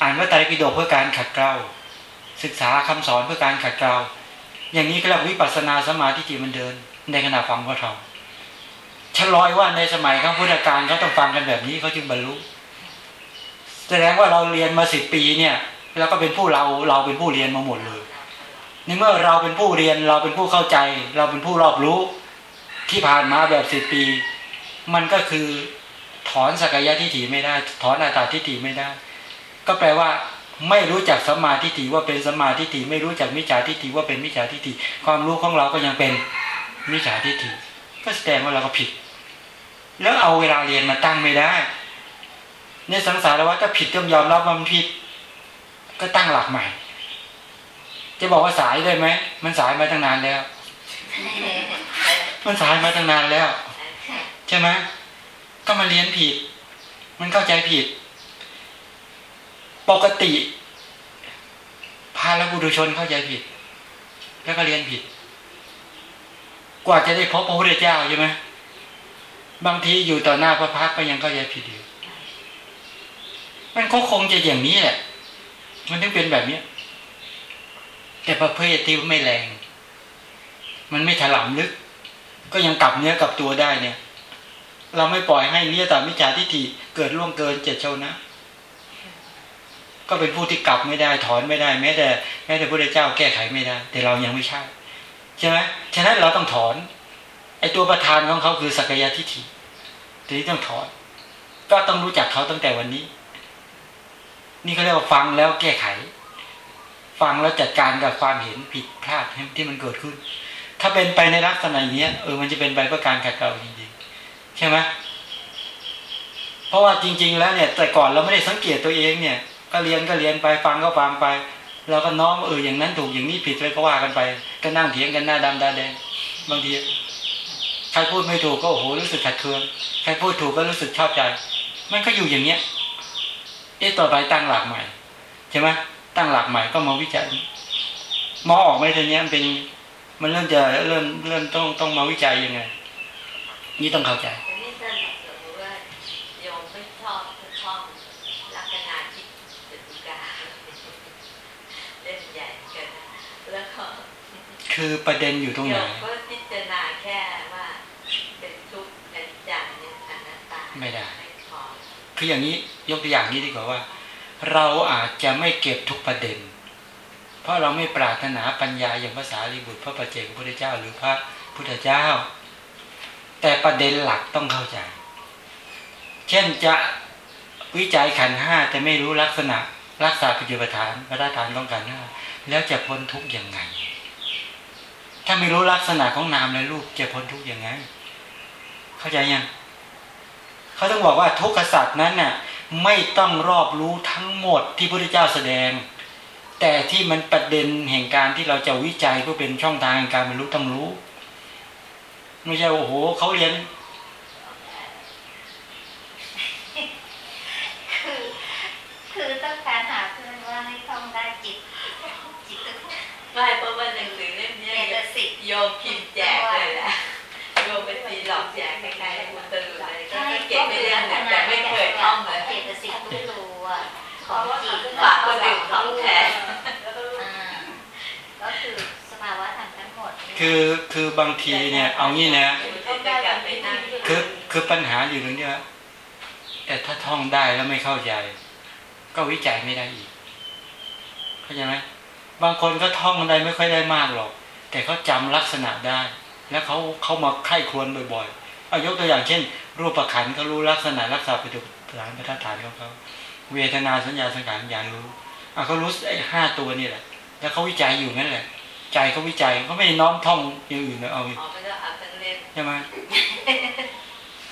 อ่านพระไตรปิฎกเพื่อการขัดเกลา ศึกษาคำสอนเพื่อการขัดเกลาอย่างนี้ก็เรียกวิปัสสนาสมาธิจิตมันเดิน ในขณะฟังพระธรรมฉลอยว่าในสมัยข้างพุทธกาลเขาต้องฟังกันแบบนี้เขาจึงบรรลุแสดงว่าเราเรียนมาสิบปีเนี่ย แล้วก็เป็นผู้เราเราเป็นผู้เรียนมาหมดเลยในเมื่อเราเป็นผู้เรียนเราเป็นผู้เข้าใจ เราเป็นผู้รอบรู้ที่ผ่านมาแบบสิบปี มันก็คือถอนสักยะทิฏฐิไม่ได้ ถอนอัตตาทิฏฐิไม่ได้ ก็แปลว่า ไม่รู้จักสัมมาทิฏฐิว่าเป็นสัมมาทิฏฐิไม่รู้จักมิจฉาทิฏฐิว่าเป็นมิจฉาทิฏฐิความรู้ของเราก็ยังเป็นมิจฉาทิฏฐิก็แสดงว่าเราก็ผิด แล้วเอาเวลาเรียนมาตั้งไม่ได้ในสังสารวัฏถ้าผิดต้องยอมรับว่ามันผิด ก็ตั้งหลักใหม่ จะบอกว่าสายได้ไหมมันสายมาตั้งนานแล้ว มันสายมาตั้งนานแล้ว ใช่ไหมก็มาเรียนผิด มันเข้าใจผิด ปกติพาลบุรุชนเข้าใจผิด แล้วก็เรียนผิด กว่าจะได้พบพระพุทธเจ้าใช่ไหมบางทีอยู่ต่อหน้าพระพักก็ยังเข้าใจผิดอยู่มันก็คงจะอย่างนี้แหละมันถึงเป็นแบบเนี้ยแต่ประเภทที่ไม่แรง มันไม่ถลำลึก ก็ยังกลับเนื้อกลับตัวได้เนี่ย เราไม่ปล่อยให้เนี้ยตามิจฉาทิฏฐิเกิดล่วงเกินเจ็ดเชานะ ก็เป็นผู้ที่กลับไม่ได้ถอนไม่ได้ แม้แต่แม้แต่พระเจ้าแก้ไขไม่ได้ แต่เรายังไม่ใช่ใช่ไหมฉะนั้นเราต้องถอนไอตัวประธานของเขาคือสักยะทิฏฐิทีนี้ต้องถอนก็ต้องรู้จักเขาตั้งแต่วันนี้ นี่เขาเรียกว่าฟังแล้วแก้ไข ฟังแล้วจัดการกับความเห็นผิดพลาดที่มันเกิดขึ้น ถ้าเป็นไปในลักษณะอย่างนี้เออมันจะเป็นไปเพื่อการขัดเกลาจริงๆใช่ไหมเพราะว่าจริง ๆ แล้วเนี่ย แต่ก่อนเราไม่ได้สังเกตตัวเองเนี่ย ก็เรียนก็เรียนไปฟังก็ฟังไปเราก็น้อมเอออย่างนั้นถูกอย่างนี้ผิดเลยก็ว่ากันไป ก็นั่งเถียงกันหน้าดำตาแดงบางทีใครพูดไม่ถูกก็โอ้โหรู้สึกขัดเคืองใครพูดถูกก็รู้สึกชอบใจ มันก็อยู่อย่างเนี้ยเอ๊ะต่อไปตั้งหลักใหม่ใช่ไหมตั้งหลักใหม่ก็มาวิจัยมองออกไหมทีเนี้ยมันเป็นมันเริ่มจะเริ่มเริ่มต้องต้องมาวิจัยยังไงนี่ต้องเข้าใจ อันนี้ท่านสมมติว่าโยมไม่ชอบชอบลักษณะที่จตุกาเล่นใหญ่เกันนะแล้วก็ คือประเด็นอยู่ตรงโยไหนมก็พิจารณาแค่ว่าเป็นทุกข์เป็นจังเป็นอนัตตาไม่ได้ไม่พอคืออย่างนี้ยกตัวอย่างนี้ดีกว่าว่า เราอาจจะไม่เก็บทุกประเด็น เพราะเราไม่ปรารถนาปัญญาอย่างภาษาลีบุตรพระประเจกพระพุทธเจ้า หรือพระพุทธเจ้า แต่ประเด็นหลักต้องเข้าใจ เช่นจะวิจัยขันธ์ห้าแต่ไม่รู้ลักษณะรักษาปัจจุบันฐานพระธาตุของขันธ์ห้าแล้วจะพ้นทุกข์ยังไง ถ้าไม่รู้ลักษณะของนามและรูปจะพ้นทุกข์ยังไง เข้าใจยังเขาต้องบอกว่าทุกขสัตว์นั้นน่ะไม่ต้องรอบรู้ทั้งหมดที่พระพุทธเจ้าแสดง แต่ที่มันประเด็นแห่งการที่เราจะวิจัยเพื่อเป็นช่องทางแห่งการบรรลุต้องรู้ ไม่ใช่โอ้โหเขาเรียนคือคือต้องการหาเพื่อนว่าให้ท่องได้จิตจิตตุไม่เพราะว่าหนังสือเล่มเจเนี้ย ตสิกโยมพิมพ์แจกเลยแหละโยมเป็นตีหลอกแจกคล้ายๆอุตรุเลยก็ใช่เก็บไม่ได้แต่ไม่เคยท่องเลยเจตสิกไม่รู้อะของจิตฝากคนอื่นท่องแทนอ่าก็คือสภาวะธรรมทั้งหมด คือคือบางทีเนี่ย เอางี้นะจะกลับไปนั่งคือคือปัญหาอยู่ตรงเนี้ยแต่ถ้าท่องได้แล้วไม่เข้าใจ ก็วิจัยไม่ได้อีก เข้าใจไหมบางคนก็ท่องได้ไม่ค่อยได้มากหรอก แต่เขาจำลักษณะได้ แล้วเขาเขามาไข้ครวนบ่อยๆเอายกตัวอย่างเช่น รูปประขันธ์เขารู้ลักษณะรักษาปัจจุบันประทัดฐานของเขาเวทนาสัญญาสังขารวิญญาณรู้อะเขารู้ไอ้ห้าตัวนี่แหละ แล้วเขาวิจัยอยู่นั่นแหละ ใจเขาวิจัยเขาไม่ได้น้อมท่องอย่างอื่นนะเอาอ๋อไม่ต้องเอาทั้งเล่มใช่ไหม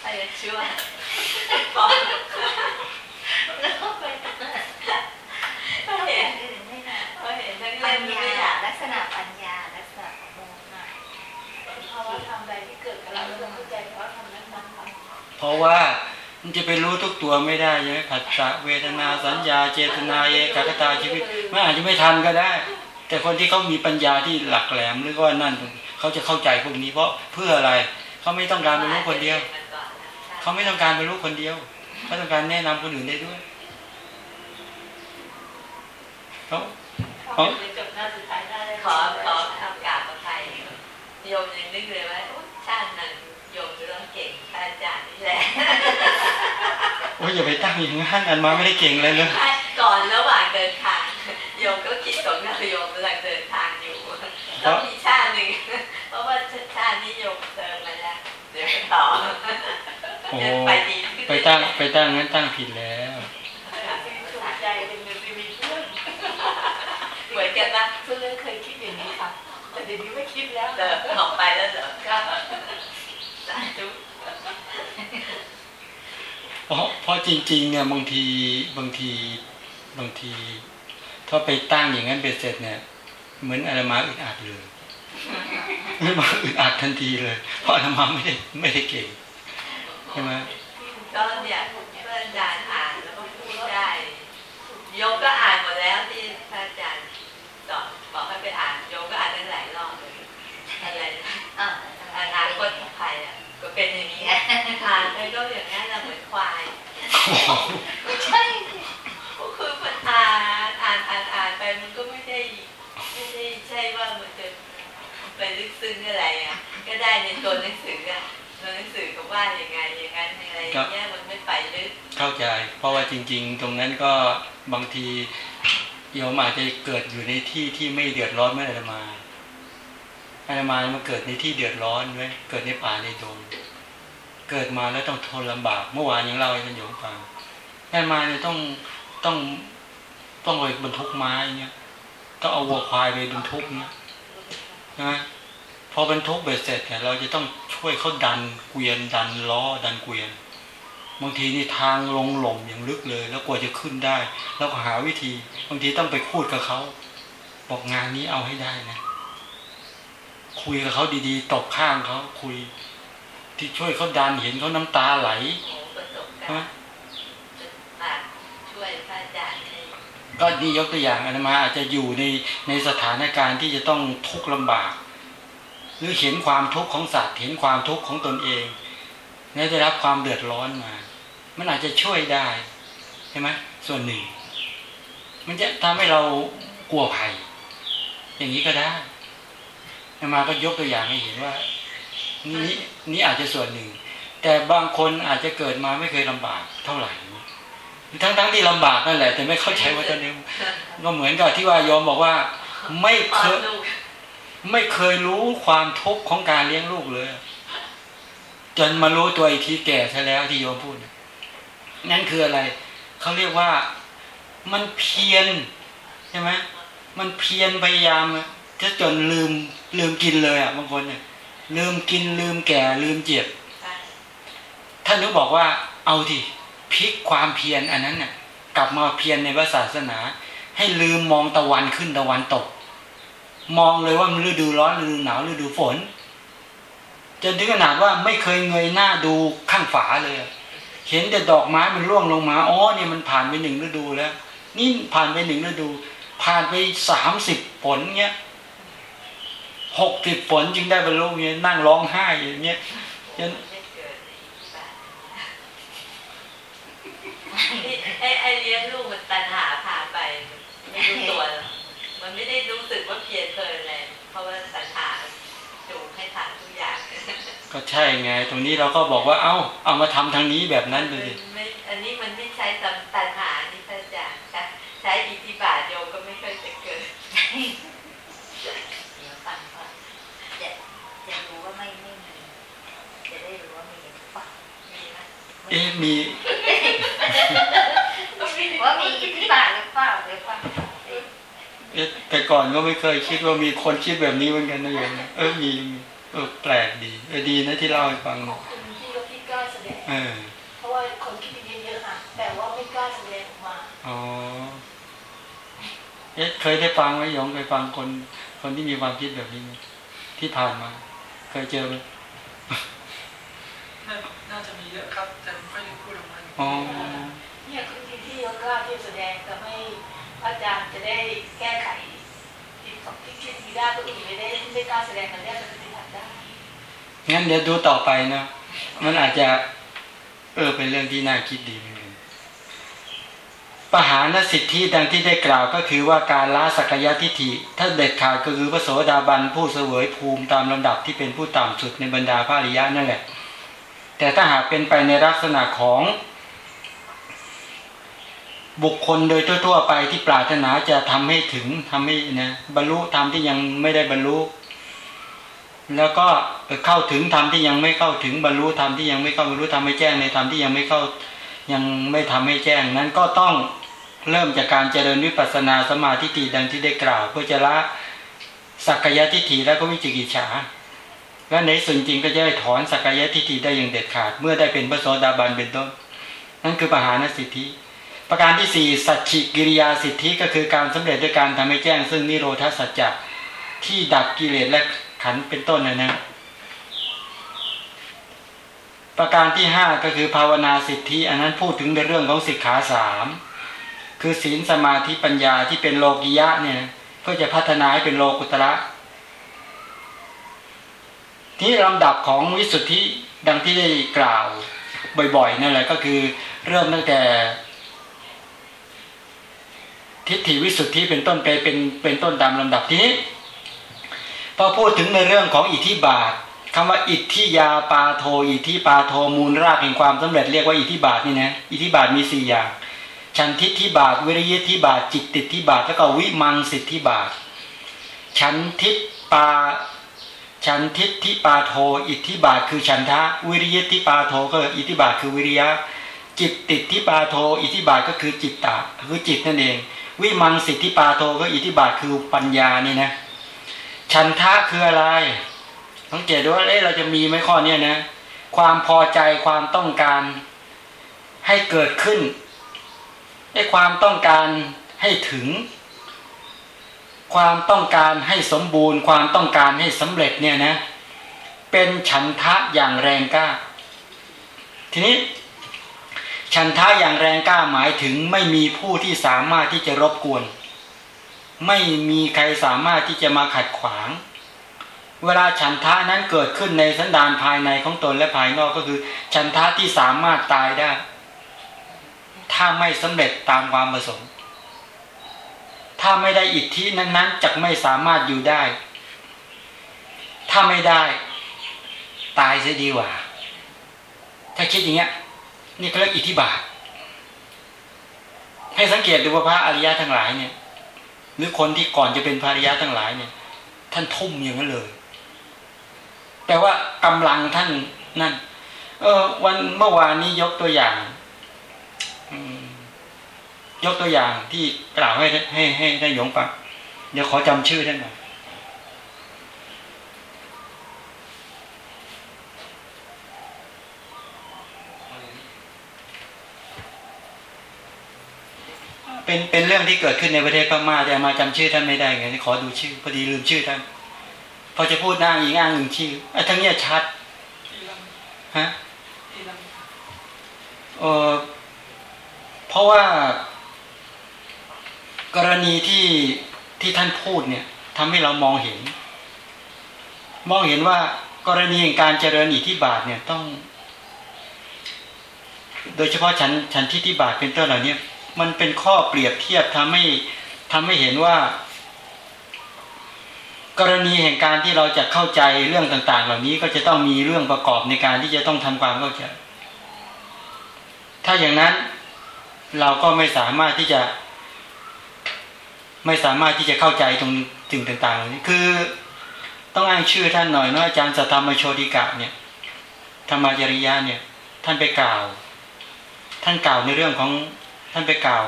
ถ้าจะช่วยแล้วก็ไปก็เห็นอื่นไม่ได้ก็เห็นทั้งปัเล่ญมไม่ญาอยากลักษณะ เพราะว่ามันจะไปรู้ทุกตัวไม่ได้ใช่ไหมผัสสะเวทนาสัญญา เจตนาเอกคตาชีวิตมันอาจจะไม่ทันก็ได้ แต่คนที่เขามีปัญญาที่หลักแหลมหรือว่านั่นเขาจะเข้าใจพวกนี้ เพราะเพื่ออะไรเขาไม่ต้องการเป็นลูกคนเดียวเขาไม่ต้องการเป็นลูกคนเดียวเขาต้องการแนะนำคนอื่นได้ด้วยเขาเขาเป็นจบหน้าสุดท้ายหน้าแรกขอขอทำกราบอภัยโยมยังนึกเลยว่าโอ๊ยชาตินั้นโยมจะต้องเก่งพระอาจารย์นี่แหละโอ้ยอย่าไปตั้งอย่างนั้นอันมาไม่ได้เก่งเลยเลยก่อนระหว่างเดินทางโยมก็คิดของเราโยมกำลังเดินทางอยู่ต้องมีชาติหนึ่งเพราะว่าชาตินี้โยมเติมมาแล้วเดี๋ยวต่อโอ้จะไปดีขึ้นไปตั้งไปตั้งงั้นตั้งผิดแล้วถูกใจเป็นเงินมีเพื่อนเหมือนกันนะเพื่อนเคยคิดอย่างนี้ค่ะแต่เดี๋ยวนี้ไม่คิดแล้วเดินออกไปแล้วเหรอก็สาธุ เพราะเพราะจริง ๆ เนี่ยบางทีบางทีบางที ถ้าไปตั้งอย่างนั้นเบ็ดเสร็จเนี่ย เหมือนอาตมาอึดอัดเลยไม่มาอึดอัดทันทีเลย เพราะอาตมาไม่ได้ไม่ได้เก่งใช่ไหมก็เนี่ยเพื่อนอาจารย์อ่านแล้วก็พูดได้โยมก็อ่านหมดแล้วที่พระอาจารย์สอนบอกให้ไปอ่านโยมก็อ่านตั้งหลายรอบเลยอะไรนะอ่าอนาคตของใครอะ ก็เป็นอย่างนี้อ่านไปก็อย่างนั้นเราเหมือนควายใช่ก็คือมันอ่านอ่านอ่านอ่านไปมันก็ไม่ได้ไม่ได้ใช่ว่ามันจะไปลึกซึ้งอะไรอะ ก็ได้ในตัวหนังสืออะตัวหนังสือก็ว่าอย่างไงอย่างนั้นอะไรอย่างเงี้ยมันไม่ไปลึกเข้าใจ เพราะว่าจริง ๆ ตรงนั้นก็บางทีโยมอาจจะเกิดอยู่ในที่ที่ไม่เดือดร้อนเหมื่อนอาตมา อาตมามาเกิดในที่เดือดร้อนไว้ยเกิดในป่าในดงเกิดมาแล้วต้องทนลำบาก เมื่อวานยังเล่าให้ท่านโยมฟังอาตมาเนี่ยต้องต้องต้องไปบรรทุกไม้เนี่ยต้องเอาวัวควายไปบรรทุกเนี่ยนะพอบรรทุกเบ็ดเสร็จเนี่ยเราจะต้องช่วยเขาดันเกวียนดันล้อดันเกวียนบางทีนี่ทางลงหล่มอย่างลึกเลย แล้วกว่าจะขึ้นได้ แล้วก็หาวิธี บางทีต้องไปพูดกับเขา บอกงานนี้เอาให้ได้นะ คุยกับเขาดีๆ ตบข้างเขาคุย ที่ช่วยเขาดันเห็นเขาน้ำตาไหลโอ้ประสบกาใช่ไหมรณ์จนมาช่วยพระอาจารย์ให้ก็นี่ยกตัวอย่างอาตมาอาจจะอยู่ในในสถานการณ์ที่จะต้องทุกข์ลำบาก หรือเห็นความทุกข์ของสัตว์เห็นความทุกข์ของตนเองและได้รับความเดือดร้อนมา มันอาจจะช่วยได้ใช่ไหมส่วนหนึ่ง มันจะทำให้เรากลัวภัย อย่างนี้ก็ได้อาต มาก็ยกตัวอย่างให้เห็นว่า นี่นี่อาจจะส่วนหนึ่ง แต่บางคนอาจจะเกิดมาไม่เคยลำบากเท่าไหร่ทั้งทั้งๆที่ลำบากนั่นแหละ แต่ไม่เข้าใจว่าตอนนี้ก็เหมือนกับที่ว่าโยมบอกว่า ไม่คเความยลูกไม่เคยรู้ความทุกข์ของการเลี้ยงลูกเลย จนมารู้ตัวอีกทีแก่ซะแล้วที่โยมพูดน่ะนั่นคืออะไรเขาเรียกว่ามันเพียรใช่ไหมมันเพียรพยายาม อะจะจนลืมลืมกินเลยอะบางคนเนี่ยลืมกินลืมแก่ลืมเจ็บท่านนึกบอกว่า เอาทีพลิกความเพียรอันนั้นน่ะ กลับมาเพียรในพระศาสนา ให้ลืมมองตะวันขึ้นตะวันตก มองเลยว่ามันฤดูร้อนฤดูหนาวฤดูฝนจนถึงขนาดว่าไม่เคยเงยหน้าดูข้างฝาเลย เห็นแต่ดอกไม้มันร่วงลงมาอ๋อเนี่ยมันผ่านไปหนึ่งฤดูแล้ว นี่ผ่านไปหนึ่งฤดู ผ่านไปสามสิบฝนเงี้ย หกสิบฝนจึงได้บรรลุเงี้ยนั่งร้องไห้อย่างเงี้ยไม่เกิดในที่บ้านไอ้ไอ้เลี้ยงลูกมันตันหาพาไปไม่รู้ตัวหรอกมันไม่ได้รู้สึกว่าเพียรเพลินอะไรเพราะว่าตันหาจูงให้ทานทุกอย่าง ก็ใช่ไง ตรงนี้เราก็บอกว่าเอ้า เอามาทำทางนี้แบบนั้นเลยไม่อันนี้มันไม่ใช้ตันตันหานี่พระอาจารย์ใช้ใช้อิทธิบาทโยมก็ไม่เคยจะเกิด เดี๋ยวฟังก่อนจะ จะรู้ว่าไม่ไม่มีจะได้รู้ว่ามีหรือเปล่ามีนะเอ๊ะมีว่ามีอิทธิบาทหรือเปล่าเดี๋ยวฟังเอ๊ะแต่ก่อนก็ไม่เคยคิดว่ามีคนคิดแบบนี้เหมือนกันนะโยมนะเออมีมีเออแปลกดีเออดีนะที่เล่าให้ฟังขอบคุณที่ยกที่กล้าแสดงเออเพราะว่าคนคิดเยอะๆค่ะแต่ว่าไม่กล้าแสดงออกมาอ๋อเอ๊ะเคยได้ฟังไหมโยมเคยฟังคน คนที่มีความคิดแบบนี้ไหมที่ผ่านมา เคยเจอไหมน่าน่าจะมีเยอะครับ แต่ไม่ค่อยได้พูดออกมาอ๋อเนี่ยคือที่ที่ยกกล้าที่แสดงทำให้อาจารย์จะได้แก้ไขที่ของที่คิดทีได้ก็อื่นไม่ได้ไม่กล้าแสดงกันแรกเป็นที่ทงั้นเดี๋ยวดูต่อไปนะมันอาจจะ เออเป็นเรื่องที่น่าคิดดีเหมือนกัน ปหานสิทธิดังที่ได้กล่าวก็คือว่าการละสักยะทิฏฐิ ถ้าเด็ดขาดก็คือพระโสดาบันผู้เสวยภูมิตามลำดับที่เป็นผู้ต่ำสุดในบรรดาพระอริยะนั่นแหละ แต่ถ้าหากเป็นไปในลักษณะของบุคคลโดยทั่ว ๆ ไปที่ปรารถนาจะทำให้ถึงทำให้นะบรรลุธรรมที่ยังไม่ได้บรรลุ แล้วก็เข้าถึงธรรมที่ยังไม่เข้าถึงบรรลุธรรมที่ยังไม่เข้าบรรลุธรรมไม่แจ้งในธรรมที่ยังไม่เข้ายังไม่ทำให้แจ้งนั้นก็ต้อง เริ่มจากการเจริญวิปัสนาสมาธิฏฐิดังที่ได้กล่าว เพื่อจะละสักกายทิฏฐิและก็วิจิกิจฉา และในส่วนจริงก็จะได้ถอนสักกายทิฏฐิได้อย่างเด็ดขาด เมื่อได้เป็นพระโสดาบันเป็นต้น นั่นคือปหานสิทธิ ประการที่สี่สัจฉิกิริยาสิทธิก็คือการสำเร็จด้วยการทำให้แจ้ง ซึ่งนิโรธาสัจจะที่ดับกิเลสและขันเป็นต้นนะนะประการที่ห้าก็คือภาวนาสิทธิ อันนั้นพูดถึงในเรื่องของสิกขาสาม คือศีลสมาธิปัญญาที่เป็นโลกิยะเนี่ย ก็จะพัฒนาให้เป็นโลกุตระที่ลำดับของวิสุทธิดังที่ได้กล่าวบ่อยๆนั่นแหละก็คือเริ่มตั้งแต่ ทิฏฐิวิสุทธิเป็นต้นไปเป็นเป็นต้นตามลำดับทีนี้พอพูดถึงในเรื่องของอิทธิบาทคำว่าอิทธิยาปาโทอิทธิปาโทมูลรากแห่งความสำเร็จเรียกว่าอิทธิบาทนี่นะอิทธิบาทมีสี่อย่าง ฉันทิฏฐิบาทวิริยทิบาทจิตติทิบาทแล้วก็วิมังสิทธิบาท ฉันทิฏปาฉันทิฏฐิปาโท อิทธิบาทคือฉันทะ วิริยทิปาโทก็อิทธิบาทคือวิริยะ จิตติทิปาโท อิทธิบาทก็คือจิตตะคือจิตนั่นเอง วิมังสิทธิปาโทก็อิทธิบาทคือปัญญานี่นะฉันทะคืออะไรสังเกตดูว่าเอ๊ะเราจะมีไหมข้อเนี้ยนะ ความพอใจความต้องการให้เกิดขึ้น ไอ้ความต้องการให้ถึง ความต้องการให้สมบูรณ์ ความต้องการให้สำเร็จเนี่ยนะ เป็นฉันทะอย่างแรงกล้า ทีนี้ ฉันทะอย่างแรงกล้าหมายถึงไม่มีผู้ที่สามารถที่จะรบกวน ไม่มีใครสามารถที่จะมาขัดขวาง เวลาฉันทะนั้นเกิดขึ้นในสันดานภายในของตนและภายนอกก็คือ ฉันทะที่สามารถตายได้ ถ้าไม่สำเร็จตามความประสงค์ ถ้าไม่ได้อิทธินั้นๆจะไม่สามารถอยู่ได้ ถ้าไม่ได้ ตายเสียดีกว่า ถ้าคิดอย่างเงี้ย นี่เขาเรียกอิทธิบาท ให้สังเกตดูว่าพระอริยะทั้งหลายเนี่ย หรือคนที่ก่อนจะเป็นพระอริยะทั้งหลายเนี่ย ท่านทุ่มอย่างนั้นเลย แต่ว่ากำลังท่านนั่น เออ วันเมื่อวานนี้ยกตัวอย่าง ยกตัวอย่างที่กล่าวให้ให้ให้ได้ยงฟังเดี๋ยวขอจำชื่อท่านหน่อยเป็นเป็นเรื่องที่เกิดขึ้นในประเทศพม่าแต่มาจำชื่อท่านไม่ได้ไงขอดูชื่อ พอดีลืมชื่อท่านพอจะพูดหน้าอีกอ้างหนึ่งชื่อไอ้ทั้งเนี้ยชัดฮะเออ เพราะว่ากรณีที่ที่ท่านพูดเนี่ยทำให้เรามองเห็น มองเห็นว่ากรณีการเจริญอิทธิบาทเนี่ยต้อง โดยเฉพาะฉันฉันทิฏฐิบาทเป็นต้นเหล่านี้มันเป็นข้อเปรียบเทียบทำให้ทำให้เห็นว่า กรณีแห่งการที่เราจะเข้าใจเรื่องต่าง ๆ เหล่านี้ก็จะต้องมีเรื่องประกอบในการที่จะต้องทำความเข้าใจถ้าอย่างนั้น เราก็ไม่สามารถที่จะ ไม่สามารถที่จะเข้าใจตรงสิ่งต่างๆนี้คือต้องอ้างชื่อท่านหน่อยเนาะอาจารย์สัทธรรมโชติกะเนี่ยธรรมจริยะเนี่ย ท่านไปกล่าว ท่านกล่าวในเรื่องของท่านไปกล่าว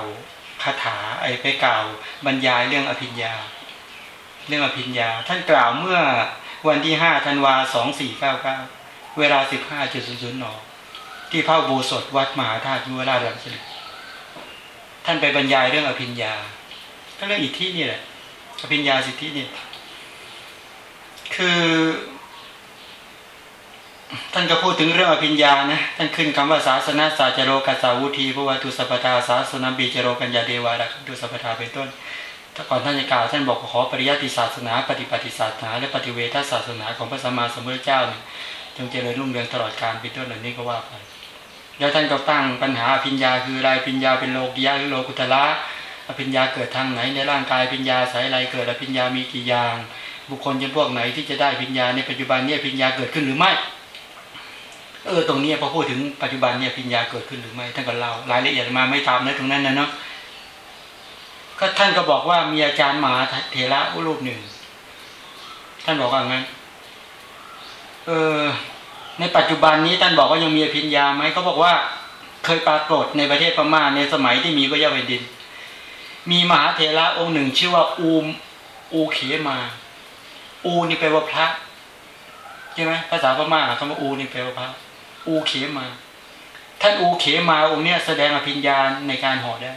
คาถาไอ้ไปกล่าวบรรยายเรื่องอภิญญา เรื่องอภิญญา ท่านกล่าวเมื่อวันที่ห้าธันวาสองสี่เก้าเก้าเวลาสิบห้าจุดศูนย์ศูนย์นที่พระบูสดวัดมหาธาตุยุวราชรังสิต ท่านไปบรรยายเรื่องอภิญญาก็เรื่องอิทธินี่แหละอภิญญาสิทธินี่คือท่านก็พูดถึงเรื่องอภิญญานะท่านขึ้นคำว่าศาสนาสาจโรกัสาวุธีพระวัตุสัพทาศาสนาบีจโรกัญญาเดวารักตุสัพทาเป็นต้น ถ้าก่อนท่านจะกล่าวท่านบอกขอปริยัติศาสนา ปฏิปฏิศาสนา และปฏิเวทศาสนาของพระสัมมาสัมพุทธเจ้าเนี่ยจงเจริญรุ่งเรืองตลอดการเป็นต้นเหล่านี้ก็ว่าไป แล้วท่านก็ตั้งปัญหาอภิญญาคืออะไรอภิญญาเป็นโลกิยะหรือโลกุตละอภิญญาเกิดทางไหนในร่างกายอภิญญาสายอะไรเกิดอภิญญามีกี่อย่าง บุคคลจะพวกไหนที่จะได้อภิญญาในปัจจุบันนี้อภิญญาเกิดขึ้นหรือไม่เออตรงนี้พอพูดถึงปัจจุบันเนี่ยอภิญญาเกิดขึ้นหรือไม่ท่านก็เล่ารายละเอียดมาไม่ตามนะตรงนั้นนะเนาะก็ท่านก็บอกว่ามีอาจารย์มหาเถระรูปหนึ่ง ท่านบอกว่างั้น เออ ในปัจจุบันนี้ท่านบอกว่ายังมีอภิญญาไหมเขาบอกว่าเคยปรากฏในประเทศพม่าในสมัยที่มีพระเจ้าแผ่นดิน มีมหาเถระองค์หนึ่ง ชื่อว่าอูมอูเขมา อูนี่แปลว่าพระใช่ไหมภาษาพม่าคำว่าอูนี่แปลว่าพระอูเขมา ท่านอูเขมาองค์เนี้ยแสดงอภิญญาในการห่อได้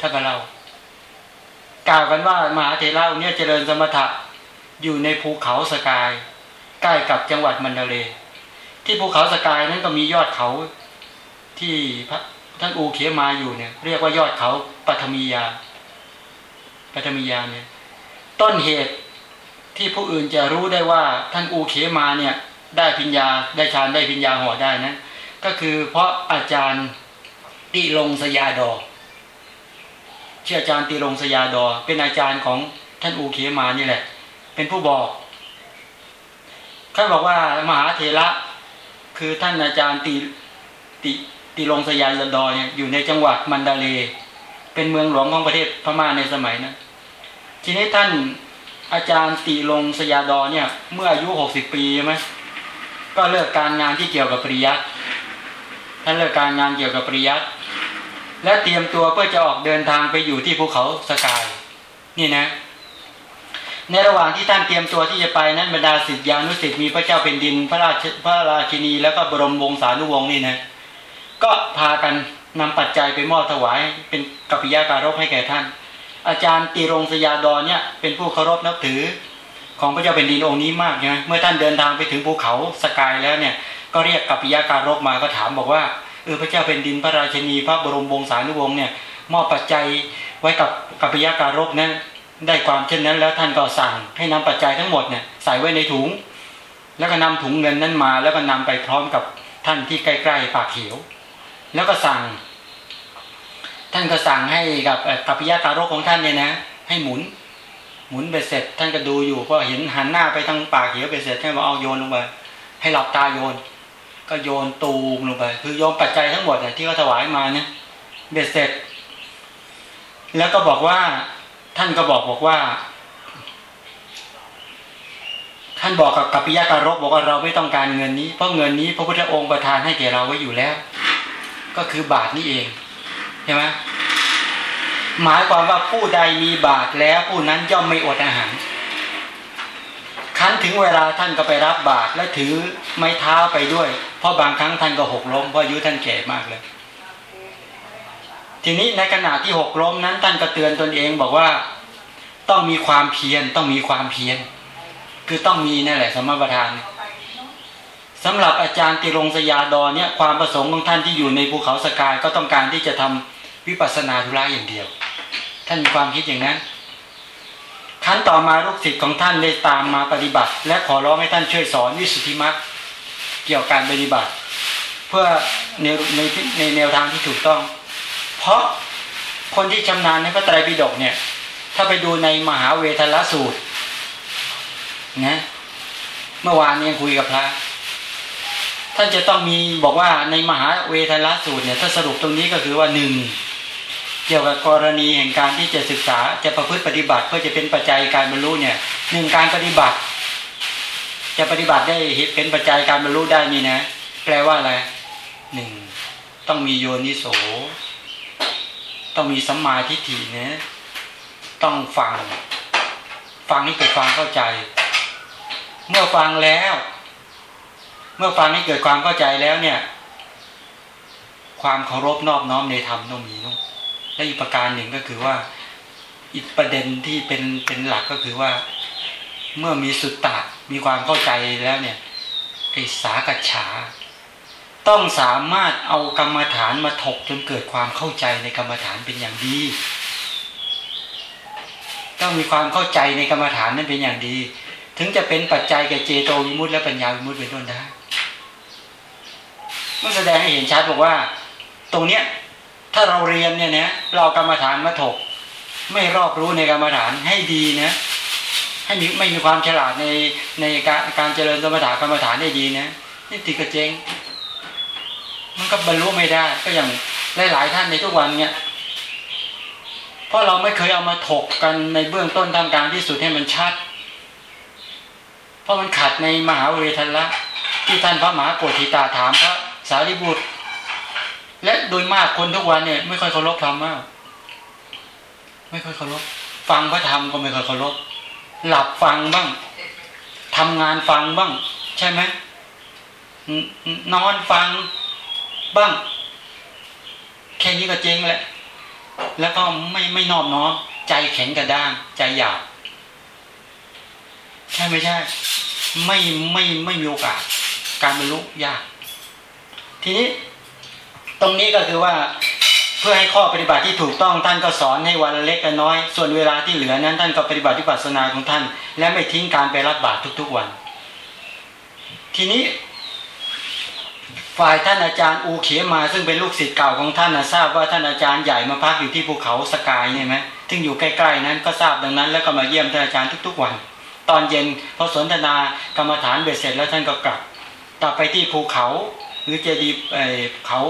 ถ้ากับเรากล่าวกันว่ามหาเถระองค์เนี้ยเจริญสมถะอยู่ในภูเขาสกาย ใกล้กับจังหวัดมันดาเล ที่ภูเขาสกายนั้นก็มียอดเขาที่พระท่านอูเขมาอยู่เนี่ย เรียกว่ายอดเขาปัทมียาปัทมียาเนี่ย ต้นเหตุที่ผู้อื่นจะรู้ได้ว่าท่านอูเขมาเนี่ย ได้พิญญาได้ฌานได้พิญญาห่อได้นะ ก็คือเพราะอาจารย์ติลงสยาดอชื่ออาจารย์ติลงสยาดอ เป็นอาจารย์ของท่านอูเขมานี่แหละ เป็นผู้บอก ท่านบอกว่ามหาเถระคือท่านอาจารย์ติติติลงสยาดอยอยู่ในจังหวัดมันดาเล เป็นเมืองหลวงของประเทศพม่าในสมัยนะั้นทีนี้ท่านอาจารย์ติลงสยาดอเนี่ย เมื่ออายุหกสิบปีใช่ไหมก็เลิกการงานที่เกี่ยวกับปริยัติท่านเลิกการงานเกี่ยวกับปริยัติและเตรียมตัวเพื่อจะออกเดินทางไปอยู่ที่ภูเขาสกาย นี่นะ ในระหว่างที่ท่านเตรียมตัวที่จะไปนั้นบรรดาสิทธิานุสิทธิ์มีพระเจ้าเป็นดิน พระราชพระราชินี แล้วก็บรมวงศานุวงศ์นี่นะก็พากันนำปัจจัยไปมอบถวายเป็นกัปปิยาการกให้แก่ท่าน อาจารย์ตีรงสยาดอนเนี่ยเป็นผู้เคารพนับถือของพระเจ้าเป็นดินองค์นี้มากนะเมื่อท่านเดินทางไปถึงภูเขาสกายแล้วเนี่ยก็เรียกกัปปิยาการกมาก็ถามบอกว่าเออพระเจ้าเป็นดินพระราชินี พระบรมวงศานุวงศ์เนี่ยมอบปัจจัยไว้กับกัปปิยาการกนั้น ได้ความเช่นนั้นแล้วท่านก็สั่งให้นำปัจจัยทั้งหมดเนี่ยใส่ไว้ในถุง แล้วก็นำถุงเงินนั้นมา แล้วก็นำไปพร้อมกับท่านที่ใกล้ๆปากเขียว แล้วก็สั่ง ท่านก็สั่งให้กับกัปปิยาการกของท่านเนี่ยนะ ให้หมุน หมุนไปเสร็จ ท่านก็ดูอยู่ก็เห็นหันหน้าไปทางปากเขียวไปเสร็จท่านบอกเอาโยนลงไปให้หลับตาโยน ก็โยนตูมลงไป คือโยนปัจจัยทั้งหมดที่เขาถวายมาเนี่ยเบ็ดเสร็จ แล้วก็บอกว่า ท่านก็บอกบอกว่า ท่านบอกกับกัปปิยาการกบอกว่าเราไม่ต้องการเงินนี้ เพราะเงินนี้พระพุทธองค์ประทานให้แก่เราไว้อยู่แล้ว ก็คือบาทนี้เองใช่ไหมหมายความว่าผู้ใดมีบาทแล้วผู้นั้นย่อมไม่อดอาหารคั้นถึงเวลาท่านก็ไปรับบาตรและถือไม้เท้าไปด้วย เพราะบางครั้งท่านก็หกล้มเพราะอายุท่านแก่มากเลย ทีนี้ในขณะที่หกล้มนั้นท่านก็เตือนตนเองบอกว่า ต้องมีความเพียรต้องมีความเพียรคือต้องมีนั่นแหละสมประทานสำหรับอาจารย์ติรงสยาดอนเนี่ยความประสงค์ของท่านที่อยู่ในภูเขาสกายก็ต้องการที่จะทำวิปัสสนาธุระอย่างเดียว ท่านมีความคิดอย่างนั้นครั้นต่อมาลูกศิษย์ของท่านได้ตามมาปฏิบัติ และขอร้องให้ท่านช่วยสอนวิสุทธิมรรคเกี่ยวกับการปฏิบัติ เพื่อในในในแนวทางที่ถูกต้อง เพราะคนที่ชำนาญในพระไตรปิฎกเนี่ย ถ้าไปดูในมหาเวทละสูตรนะเมื่อวานนี้คุยกับพระท่านจะต้องมีบอกว่าในมหาเวทละสูตรเนี่ยถ้าสรุปตรงนี้ก็คือว่าหนึ่งเกี่ยวกับกรณีแห่งการที่จะศึกษาจะประพฤติปฏิบัติเพื่อจะเป็นปัจจัยการบรรลุเนี่ยหนึ่งการปฏิบัติ จะปฏิบัติได้เป็นปัจจัยการบรรลุได้นี่นะ แปลว่าอะไรหนึ่งต้องมีโยนิโส ต้องมีสัมมาทิฏฐินะ ต้องฟัง ฟังให้เกิดความเข้าใจ เมื่อฟังแล้ว เมื่อฟังให้เกิดความเข้าใจแล้วเนี่ย ความเคารพนอบน้อมในธรรมต้องมีนุและอีกประการหนึ่งก็คือว่า อีกประเด็นที่เป็นเป็นหลักก็คือว่า เมื่อมีสุตตะมีความเข้าใจแล้วเนี่ยไอสากัจฉาต้องสามารถเอากรรมฐานมาถกจนเกิดความเข้าใจในกรรมฐานเป็นอย่างดี ต้องมีความเข้าใจในกรรมฐานนั้นเป็นอย่างดี ถึงจะเป็นปัจจัยแก่เจโตวิมุตติและปัญญาวิมุตติเป็นต้นได้มันแสดงให้เห็นชัดบอกว่า ตรงเนี้ยถ้าเราเรียนเนี่ยนะเรากรรมฐานมาถก ไม่รอบรู้ในกรรมฐานให้ดีนะให้มีไม่มีความฉลาดในในการการเจริญสมถะกรรมฐานได้ดีนะนี่ติดกระเจง มันก็บรรลุไม่ได้ ก็อย่างหลาย ๆ ท่านในทุกวันเนี่ย เพราะเราไม่เคยเอามาถกกันในเบื้องต้นทางการที่สุดให้มันชัด เพราะมันขัดในมหาเวทันละที่ท่านพระมหาโกธิตาถามพระสารีบุตร และโดยมากคนทุกวันเนี่ย ไม่ค่อยเคารพธรรมมากไม่ค่อยเคารพฟังพระธรรมก็ไม่ค่อยเคารพหลับฟังบ้างทำงานฟังบ้าง ใช่ไหมนอนฟังบ้าง แค่นี้ก็เจ๊งแหล้ว แล้วก็ไม่ไม่นอบน้อมใจแข็งกระด้างใจหยาบใช่ไม่ใช่ ไม่ไม่ไม่มีโอกาส การบรรลุยาก ทีนี้ตรงนี้ก็คือว่าเพื่อให้ข้อปฏิบัติที่ถูกต้องท่านก็สอนให้วันเล็กกันน้อย ส่วนเวลาที่เหลือนั้นท่านก็ปฏิบัติวิปัสสนาของท่าน และไม่ทิ้งการไปรับบาตรทุกๆวัน ทีนี้ ฝ่ายท่านอาจารย์อูเขมาซึ่งเป็นลูกศิษย์เก่าของท่านนะทราบว่าท่านอาจารย์ใหญ่มาพักอยู่ที่ภูเขาสกายเนี่ยไหมซึ่งอยู่ใกล้ๆนั้นก็ทราบดังนั้น แล้วก็มาเยี่ยมท่านอาจารย์ทุกๆวัน ตอนเย็นพอสนทนากรรมฐานเบ็ดเสร็จแล้วท่านก็กลับกลับไปที่ภูเขา หรือเจดีเขา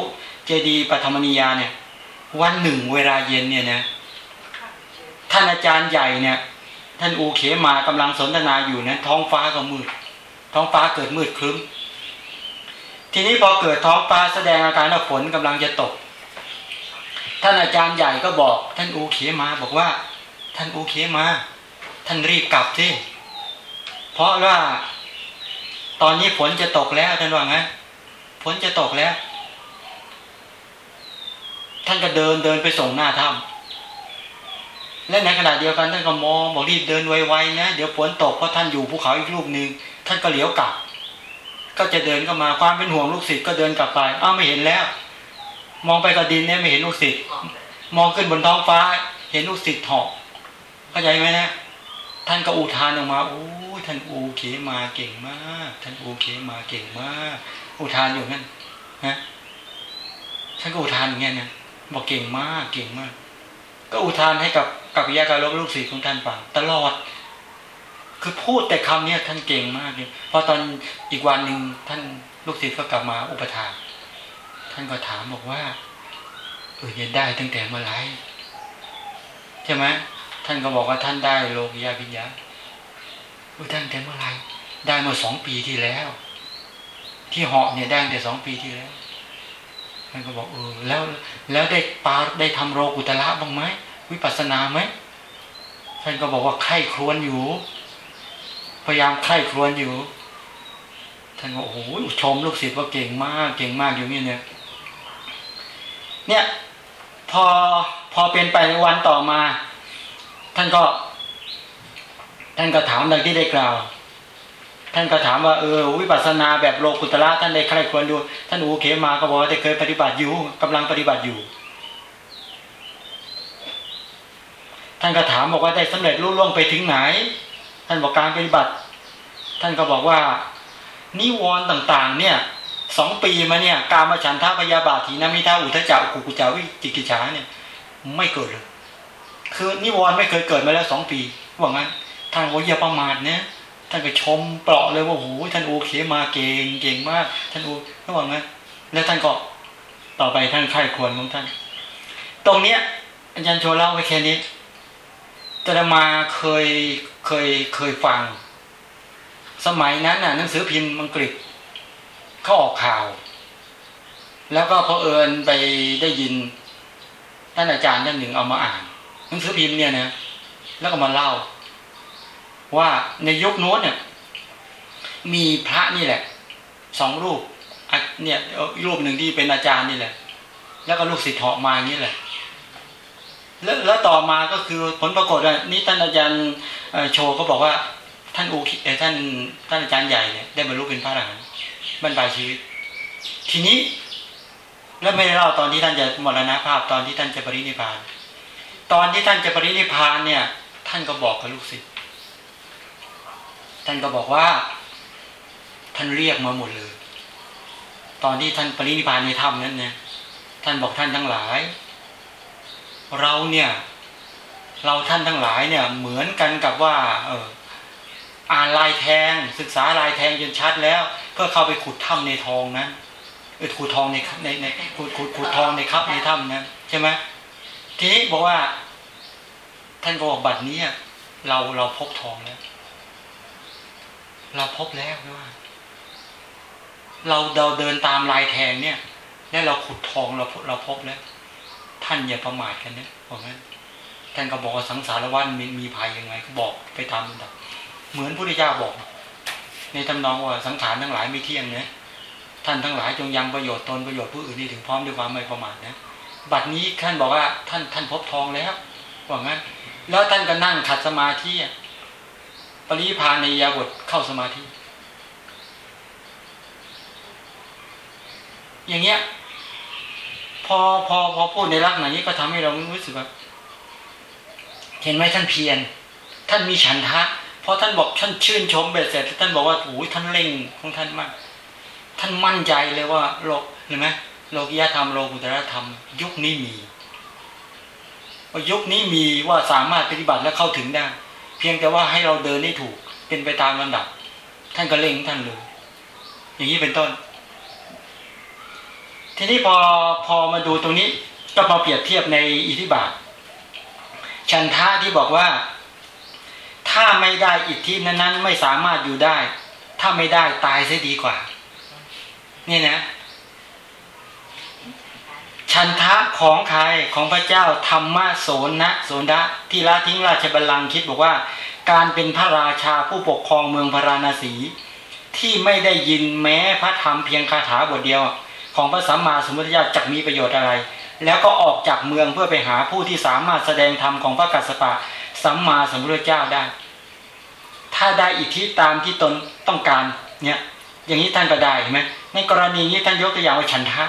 เจดีปฐมนิยาเนี่ย วันหนึ่งเวลาเย็นเนี่ยนะท่านอาจารย์ใหญ่เนี่ย ท่านอูเขมากำลังสนทนาอยู่นะท้องฟ้าก็มืด ท้องฟ้าเกิดมืดครึ้ม ทีนี้พอเกิดท้องฟ้าแสดงอาการว่าฝนกำลังจะตก ท่านอาจารย์ใหญ่ก็บอก ท่านอูเขมาบอกว่า ท่านอูเขมา ท่านรีบกลับที่เพราะว่า ตอนนี้ฝนจะตกแล้วท่านว่าไงฝนจะตกแล้ว ท่านก็เดินเดินไปส่งหน้าถ้ำและในขณะเดียวกันท่านก็มองบอกรีบเดินไวๆนะ เดี๋ยวฝนตกเพราะท่านอยู่ภูเขาอีกลูกหนึ่งท่านก็เหลียวกลับ ก็จะเดินเข้ามาความเป็นห่วงลูกศิษย์ก็เดินกลับไปอ้าวไม่เห็นแล้ว มองไปกับดินเนี่ยไม่เห็นลูกศิษย์มองขึ้นบนท้องฟ้า เห็นลูกศิษย์เหาะเข้าใจไหมนะท่านก็อุทานออกมาโอ้ท่านอูเขมาเก่งมาก ท่านอูเขมาเก่งมาก อุทานอยู่นั่นฮะท่านก็อุทานอย่างเงี้ยนะบอกเก่งมากเก่งมาก ก็อุทานให้กับกับยาการลบลูกศิษย์ของท่านฟังตลอด คือพูดแต่คำเนี้ยท่านเก่งมากเลยพอตอนอีกวันหนึ่งท่านลูกศิษย์ก็กลับมาอุปถาท่านก็ถามบอกว่าเออเรียนได้ตั้งแต่เมื่อไหร่ใช่ไหมท่านก็บอกว่าท่านได้โลกยาวิญญาเออตั้งแต่เมื่อไหร่ได้เมื่อสองปีที่แล้ว ที่เหาะเนี่ยได้ตั้งแต่สองปีที่แล้วท่านก็บอกเออแล้วแล้วได้ปาได้ทำโรกุตละบ้างไหมวิปัสสนาไหมท่านก็บอกว่าไข้ครวนอยู่ พยายามไข้ครวนอยู่ท่านก็โอ้โหชมลูกศิษย์ว่าเก่งมากเก่งมากอยู่นี่เนี่ย เนี่ย พอพอเป็นไปในวันต่อมา ท่านก็ ท่านก็ถามดังที่ได้กล่าว ท่านก็ถามว่าเออวิปัสสนาแบบโลกุตละท่านได้ใครควรดู ท่านอูเขมาก็บอกว่าได้เคยปฏิบัติอยู่กำลังปฏิบัติอยู่ ท่านก็ถามบอกว่าได้สำเร็จรุ่ล่วงไปถึงไหน ท่านบอกการปฏิบัติ ท่านก็บอกว่า นิวรณ์ต่างๆ เนี่ยสองปีมาเนี่ย การมาฉันทาพยาบาทีนามิทาอุทจักกุกุจาวิจิกิจฉาเนี่ย ไม่เกิดเลย คือนิวรณ์ไม่เคยเกิดมาแล้วสองปีว่างั้นท่านว่าอย่าประมาทเนี่ยท่านก็ชมเปราะเลยว่าโอ้โหท่านโอเคมาเก่งเก่งมาก ท่านโอระหว่างนั้นแล้วท่านก็ต่อไปท่านไข้ควรของท่าน ตรงเนี้ย อาจารย์โชว์เล่าไว้แค่นี้แต่มาเคย เคยเคยฟัง สมัยนั้นน่ะหนังสือพิมพ์อังกฤษเขาออกข่าว แล้วก็พอเอิญไปได้ยินท่านอาจารย์ท่านหนึ่งเอามาอ่าน หนังสือพิมพ์เนี่ยนะแล้วก็มาเล่า ว่าในยุคโน้นเนี่ย มีพระนี่แหละสองรูปเนี่ยรูปหนึ่งที่เป็นอาจารย์นี่แหละ แล้วก็ลูกศิษย์เหาะมาอย่างนี้แหละ แล้วต่อมาก็คือผลปรากฏว่านี่ท่านอาจารย์โชว์ก็บอกว่าท่านอูท่านท่านอาจารย์ใหญ่เนี่ยได้บรรลุเป็นพระอรหันต์บรรปลายชีวิต ทีนี้ แล้วไม่ได้เล่าตอนที่ท่านจะมรณภาพตอนที่ท่านจะปรินิพาน ตอนที่ท่านจะปรินิพานเนี่ย ท่านก็บอกกับลูกศิษย์ท่านก็บอกว่า ท่านเรียกมาหมดเลย ตอนที่ท่านปรินิพพานในถ้ำนั้นเนี่ยท่านบอกท่านทั้งหลาย เราเนี่ย เราท่านทั้งหลายเนี่ย เหมือนกันกับว่า เอออ่านลายแทง ศึกษาลายแทงจนชัดแล้วเพื่อเข้าไปขุดถ้ำในทองนั้นเออขุดทองในในในขุดขุดขุดทองในครับในถ้ำนั้นใช่ไหมทีนี้บอกว่า ท่านก็บอกบัตรนี้เราเราพบทองแล้ว เราพบแล้วว่า เราเราเดินตามลายแทงเนี่ย แล้วเราขุดทองเราเราพบแล้ว ท่านอย่าประมาทกันนะบอกงั้นท่านก็บอกว่าสังสารวัฏมีมีภัยยังไงก็บอกไปตามลำดับเหมือนพระพุทธเจ้าบอก ในตำนองว่าสังขารทั้งหลายไม่เที่ยงเนี่ยท่านทั้งหลายจงยังประโยชน์ตนประโยชน์ผู้อื่นนี่ถึงพร้อมด้วยความไม่ประมาทนะบัดนี้ท่านบอกว่าท่านท่านพบทองแล้วว่างั้น แล้วท่านก็นั่งขัดสมาธิปริพานในยาบทเข้าสมาธิ อย่างเงี้ย พอพอพอพูดในลักษณะนี้ก็ทำให้เรารู้สึกว่าเห็นไหมท่านเพียรท่านมีฉันทะเพราะท่านบอกท่านชื่นชมเบ็ดเสร็จท่านบอกว่าโอ้ยท่านเล่งของท่านมาก ท่านมั่นใจเลยว่าโลกเห็นไหมโลกิยธรรมโลกุตรธรรม ยุคนี้มีว่ายุคนี้มีว่าสามารถปฏิบัติและเข้าถึงได้ เพียงแต่ว่าให้เราเดินได้ถูกเป็นไปตามลำดับ ท่านก็เล่งท่านเลยอย่างนี้เป็นต้น ทีนี้พอพอมาดูตรงนี้ก็มาเปรียบเทียบในอิทธิบาทฉันทะที่บอกว่า ถ้าไม่ได้อิทธินั้นๆ ไม่สามารถอยู่ได้ ถ้าไม่ได้ตายซะดีกว่า นี่นะฉันทะของใครของพระเจ้าธรรมะโสนะโสนดะที่ละทิ้งราชบัลลังก์คิดบอกว่า การเป็นพระราชาผู้ปกครองเมืองพราราณสี ที่ไม่ได้ยินแม้พระธรรมเพียงคาถาบทเดียว ของพระสัมมาสัมพุทธเจ้าจะมีประโยชน์อะไร แล้วก็ออกจากเมืองเพื่อไปหาผู้ที่สามารถแสดงธรรมของพระกัสสปะสัมมาสัมพุทธเจ้าได้ ถ้าได้อิทธิตามที่ตนต้องการเนี่ยอย่างนี้ท่านก็ได้เห็นไหมในกรณีนี้ท่านยกตัวอย่างว่าฉันทะ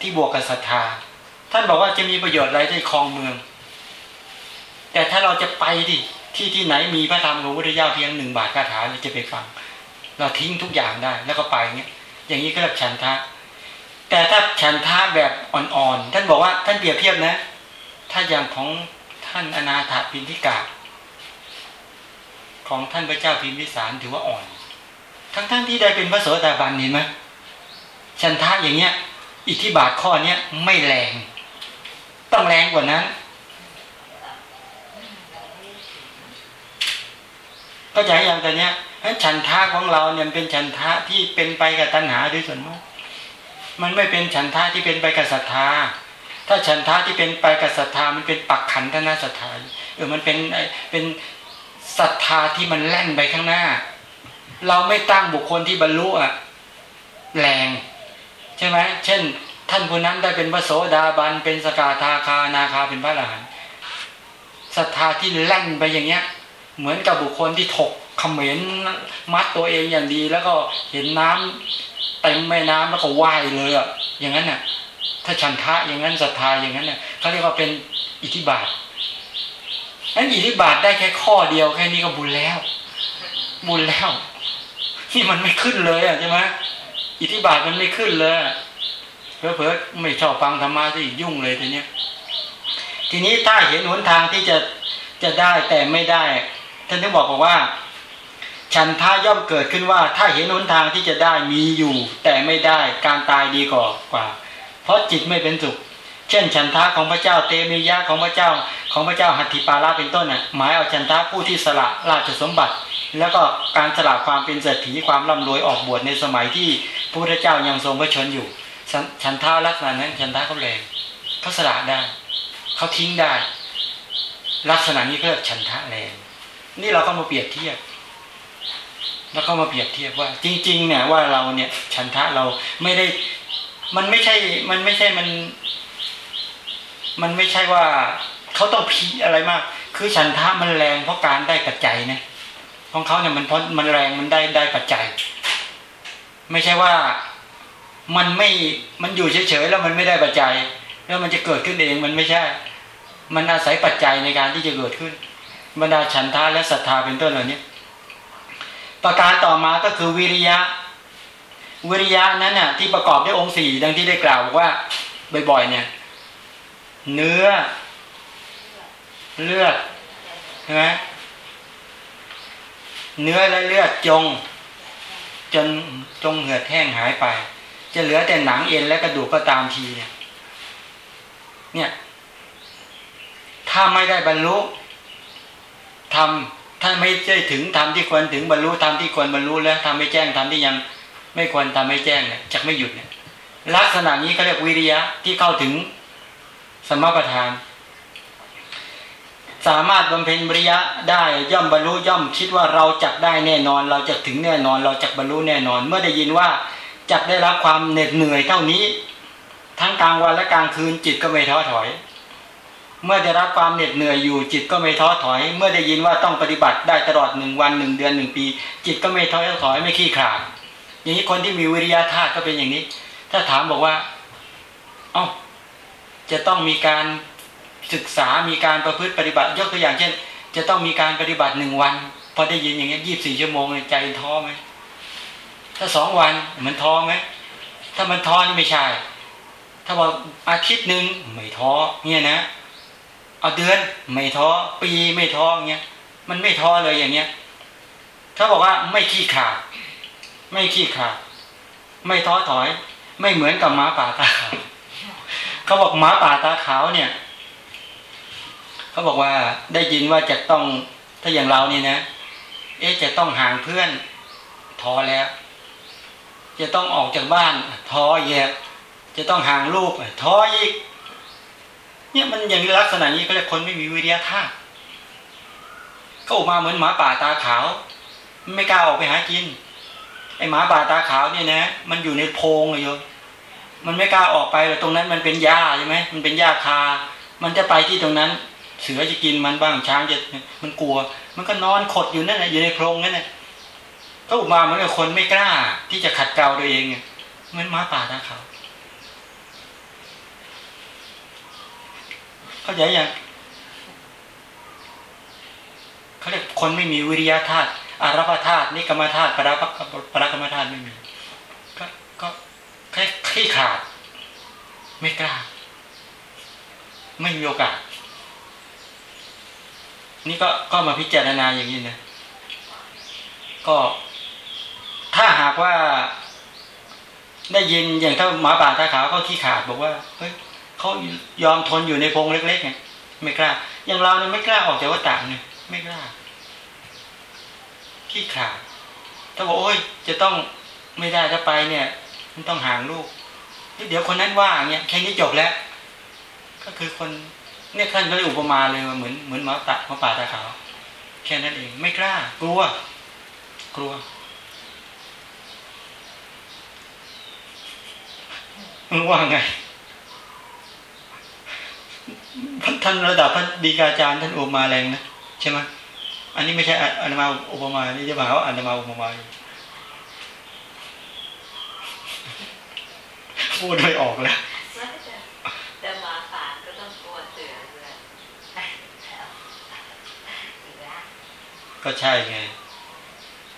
ที่บวกกับศรัทธา ท่านบอกว่าจะมีประโยชน์อะไรที่คลองเมือง แต่ถ้าเราจะไปที่ที่ที่ไหนมีพระธรรมของพระพุทธเจ้าเพียงหนึ่งบาทคาถาเราจะไปฟัง เราทิ้งทุกอย่างได้แล้วก็ไปเงี้ยอย่างนี้ก็เรียกฉันทะ แต่ถ้าฉันทะแบบอ่อนๆ ท่านบอกว่าท่านเปรียบเทียบนะ ถ้าอย่างของท่านอนาถปินทิกาของท่านพระเจ้าพิมพิสารถือว่าอ่อน ทั้งท่านที่ได้เป็นพระโสดาบันเห็นไหมฉันทะอย่างเงี้ย อิทธิบาทข้อเนี้ยไม่แรง ต้องแรงกว่านั้น ก็ใจอย่างแต่เนี้ยฉันทะของเราเนี่ยเป็นฉันทะที่เป็นไปกับตัณหาด้วยส่วนมาก มันไม่เป็นฉันทะที่เป็นไปกับศรัทธา ถ้าฉันทะที่เป็นไปกับศรัทธามันเป็นปักขันธนาศรัทธาเออมันเป็นเป็นศรัทธาที่มันแล่นไปข้างหน้า เราไม่ตั้งบุคคลที่บรรลุอะแรงใช่ไหมเช่น ท่านผู้นั้นได้เป็นพระโสดาบันเป็นสกาทาคานาคาเป็นพระอรหันต์ศรัทธาที่แล่นไปอย่างเงี้ย เหมือนกับบุคคลที่ถกเขมรมัดตัวเองอย่างดี แล้วก็เห็นน้ำ เต็มแม่น้ำแล้วก็ว่ายเลยอะอย่างนั้นน่ะ ถ้าฉันทะอย่างนั้นศรัทธาอย่างนั้นเน่ยเขาเรียกว่าเป็นอิทธิบาทนั้นอิทธิบาทได้แค่ข้อเดียวแค่นี้ก็บุญแล้ว บุญแล้วที่มันไม่ขึ้นเลยอะใช่ไหมอิทธิบาทมันไม่ขึ้นเลยเพอเพอไม่ชอบฟังธรรมะที่ยุ่งเลยทีเนี้ยทีนี้ถ้าเห็นหนทางที่จะจะได้แต่ไม่ได้ท่านต้องบอกบอกว่า ฉันท่าย่อมเกิดขึ้นว่าถ้าเห็นหนทางที่จะได้มีอยู่ แต่ไม่ได้การตายดีกว่ากว่า เพราะจิตไม่เป็นสุข เช่น ฉันทะของพระเจ้าเตมียะของพระเจ้าของพระเจ้าหัตถิปาราเป็นต้นน่ะหมายเอาฉันทะผู้ที่สละราชสมบัติ แล้วก็การสละความเป็นเศรษฐีความร่ำรวยออกบวชในสมัยที่พระพุทธเจ้ายังทรงพระชนอยู่ ฉันทะลักษณะนั้นฉันทะเขาแรงเขาสละได้เขาทิ้งได้ ลักษณะนี้เรียกฉันทะแรงนี่เราก็มาเปรียบเทียบ แล้วก็มาเปรียบเทียบว่า จริง ๆ เนี่ยว่าเราเนี่ย ฉันทะเราไม่ได้ มันไม่ใช่ มันไม่ใช่มัน มันไม่ใช่ว่าเขาต้องพีอะไรมาก คือฉันทะมันแรงเพราะการได้ปัจจัยนะของเขาเนี่ยมันเพราะมันแรงมันได้ได้ปัจจัย ไม่ใช่ว่ามันไม่มันอยู่เฉยๆแล้วมันไม่ได้ปัจจัย แล้วมันจะเกิดขึ้นเองมันไม่ใช่ มันอาศัยปัจจัยในการที่จะเกิดขึ้นบรรดาฉันทะและศรัทธาเป็นต้นเหล่านี้ ประการต่อมาก็คือวิริยะ วิริยะนั้นน่ะที่ประกอบด้วยองค์สี่ดังที่ได้กล่าวบอกว่าบ่อยๆเนี่ย เนื้อ เลือดใช่ไหมเนื้อและเลือดจง จนจงเหือดแห้งหายไป จะเหลือแต่หนังเอ็นและกระดูกก็ตามทีเนี่ย เนี่ย ถ้าไม่ได้บรรลุทำ ถ้าไม่ได้ถึงทำที่ควรถึงบรรลุทำที่ควรบรรลุแล้วทำไม่แจ้งทำที่ยังไม่ควรทำไม่แจ้งเนี่ยจะไม่หยุดเนี่ยลักษณะนี้เขาเรียกวิริยะที่เข้าถึงสมประทาน สามารถบำเพ็ญวิริยะได้ย่อมบรรลุย่อมคิดว่าเราจักได้แน่นอน เราจะถึงแน่นอน เราจะบรรลุแน่นอน เมื่อได้ยินว่าจักได้รับความเหน็ดเหนื่อยเท่านี้ ทั้งกลางวันและกลางคืนจิตก็ไม่ท้อถอย เมื่อได้รับความเหน็ดเหนื่อยอยู่ จิตก็ไม่ท้อถอย เมื่อได้ยินว่าต้องปฏิบัติได้ตลอดหนึ่งวันหนึ่งเดือนหนึ่งปี จิตก็ไม่ท้อถอยไม่ขี้ขลาดอย่างนี้คนที่มีวิริยะธาตุก็เป็นอย่างนี้ ถ้าถามบอกว่าเอ้าจะต้องมีการศึกษามีการประพฤติปฏิบัติ ยกตัวอย่างเช่น จะต้องมีการปฏิบัติหนึ่งวันพอได้ยินอย่างเงี้ยี่บสี่ชั่วโมงใจท้อไหมถ้าสองวันมันท้อไหมถ้ามันท้อนี่ไม่ใช่ ถ้าว่าอาทิตย์หนึ่งไม่ท้อเนี่ยนะ เอาเดือนไม่ท้อปีไม่ท้อเงี้ยมันไม่ท้อเลยอย่างเงี้ย ถ้าบอกว่าไม่ขี้ขาดไม่ขี้ขาดไม่ท้อถอย ไม่เหมือนกับหมาป่าตาขาวเขาบอกหมาป่าตาขาวเนี่ยเขาบอกว่าได้ยินว่าจะต้องถ้าอย่างเรานี่นะ เอ๊ะจะต้องห่างเพื่อนท้อแล้ว จะต้องออกจากบ้านท้อแยกจะต้องห่างลูกท้ออีก เนี่ยมันอย่างลักษณะนี้ก็เรียกคนไม่มีวิริยะธาตุเขาออกมาเหมือนหมาป่าตาขาว ไม่กล้าออกไปหากิน ไอหมาป่าตาขาวเนี่ยนะ มันอยู่ในโพรงเลยโยมมันไม่กล้าออกไปเลยตรงนั้นมันเป็นหญ้าใช่ไหมมันเป็นหญ้าคา มันจะไปที่ตรงนั้น เสือจะกินมันบ้างช้างจะมันกลัว มันก็นอนขดอยู่นั่นแหละอยู่ในโพรงนั่นแหละก็ออกมาเหมือนกับคนไม่กล้าที่จะขัดเกลาตัวเองเนี่ยเหมือนหมาป่าตาขาว เข้าใจยังเขาเรียกคนไม่มีวิริยะธาตุอารัปธาตุนิกรรมธาตุปราปรากรรมธาตุไม่มี ก็ก็แค่ขี้ขาด ไม่กล้า ไม่มีโอกาส นี่ก็ก็มาพิจารณาอย่างนี้นะก็ถ้าหากว่าได้ยินอย่างถ้าหมาป่าตาขาวเขาขี้ขาดบอกว่าเฮ้ย เขายอมทนอยู่ในพงเล็กๆไงไม่กล้า อย่างเราเนี่ยไม่กล้าออกจากวัฏฏะเนี่ยไม่กล้าขี้ขาดถ้าบอกโอ้ย จะต้องไม่ได้ถ้าไปเนี่ย มันต้องห่างลูกเดี๋ยวคนนั้นว่าเงี้ยแค่นี้จบแล้ว ก็คือคนเนี่ยท่านก็เลยอุปมาเลยเหมือนเหมือนหมาตะหมาป่าตาขาวแค่นั้นเองไม่กล้า กลัว กลัวมึงว่าไง ท่านระดับท่านดีกาจารย์ท่านอุปมาแรงนะใช่ไหมอันนี้ไม่ใช่อันมาอุปมานี่จะมาว่าอันมาอุปมาพูดไม่ออกแล้วแต่หมาป่าก็ต้องกลัวเสือด้วยก็ใช่ไง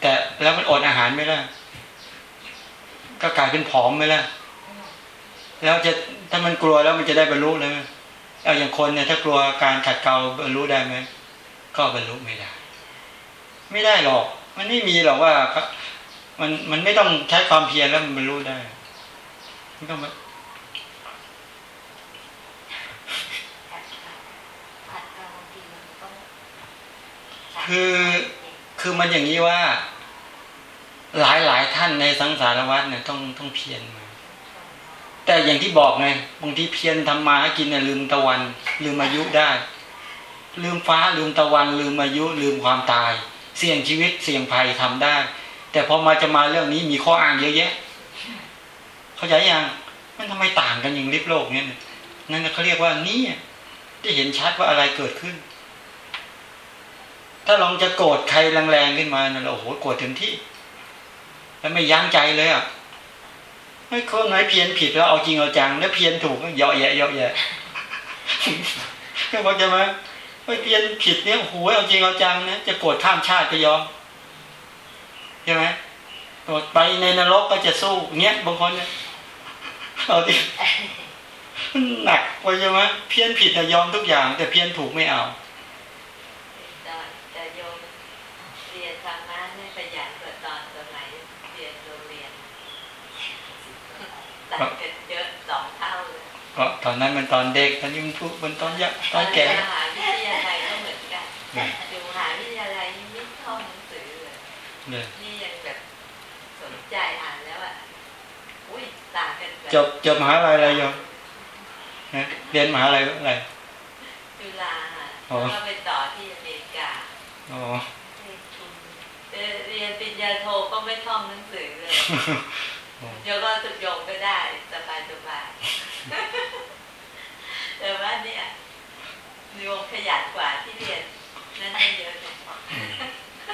แต่แล้วมันอดอาหารไหมล่ะ ก็กลายเป็นผอมไหมล่ะ แล้วจะถ้ามันกลัวแล้วมันจะได้บรรลุเลยไหม เอาอย่างคนเนี่ยถ้ากลัวการขัดเกลาบรรลุได้ไหมก็บรรลุไม่ได้ ไม่ได้หรอก มันไม่มีหรอกว่า มันมันไม่ต้องใช้ความเพียรแล้วมันบรรลุได้มันก็มาคือคือมันอย่างนี้ว่า หลายหลายท่านในสังสารวัฏเนี่ยต้องต้องเพียรมา แต่อย่างที่บอกไงบางทีเพียรทำมาหากินเนี่ยลืมตะวัน ลืมอายุได้ ลืมฟ้าลืมตะวัน ลืมอายุ ลืมความตาย เสี่ยงชีวิตเสี่ยงภัยทำได้ แต่พอมาจะมาเรื่องนี้มีข้ออ้างเยอะแยะ เข้าใจยังมันทำไมต่างกันอย่างลิบโลกเนี่ยนั่นเขาเรียกว่านี่จะเห็นชัดว่าอะไรเกิดขึ้น ถ้าลองจะโกรธใครแรงๆขึ้นมาเนี่ยโอ้โหโกรธเต็มที่ แล้วไม่ยั้งใจเลยอะ ไม่คนไหนเพี้ยนผิดแล้วเอาจริงเอาจังแล้วเพี้ยนถูกเยาะแยะเยาะแยะก็บอกจะมาไม่เพี้ยนผิดเนี่ยโอ้โหเอาจริงเอาจังนะจะโกรธข้ามชาติก็ยอมใช่ไหมตดไปในนรกก็จะสู้เงี้ยบางคนเนี่ยเอาดิหนักไปใช่ไหมเพี้ยนผิดแต่ยอมทุกอย่าง แต่เพี้ยนถูกไม่เอา ตอนจะโยมเรียนธรรมะเนี่ยขยันกว่าตอนสมัยเรียนโรงเรียน ต่างกันเยอะสองเท่าเลยก็ตอนนั้นมันตอนเด็กตอนนี้มันพูดมันตอนยักตอนแก่มหาวิทยาลัยก็เหมือนกันอยู่มหาวิทยาลัยนี่ไม่ท่องหนังสือเลยเนี่ยนี่ยังแบบสนใจอ่านแล้วอะอุ้ยต่างกันแบบจบจบมหาลัยอะไรโยมฮะเรียนมหาลัยอะไรจุฬาค่ะอ๋อแล้วก็ไปต่อที่อเมริกาอ๋อเอ่อเรียนปริญญาโทก็ไม่ท่องหนังสือเลย อ๋อโยก็สุดโยงก็ได้สบายสบายแต่ว่าเนี่ยโยมขยันกว่าที่เรียนนั่นไม่เยอะเลย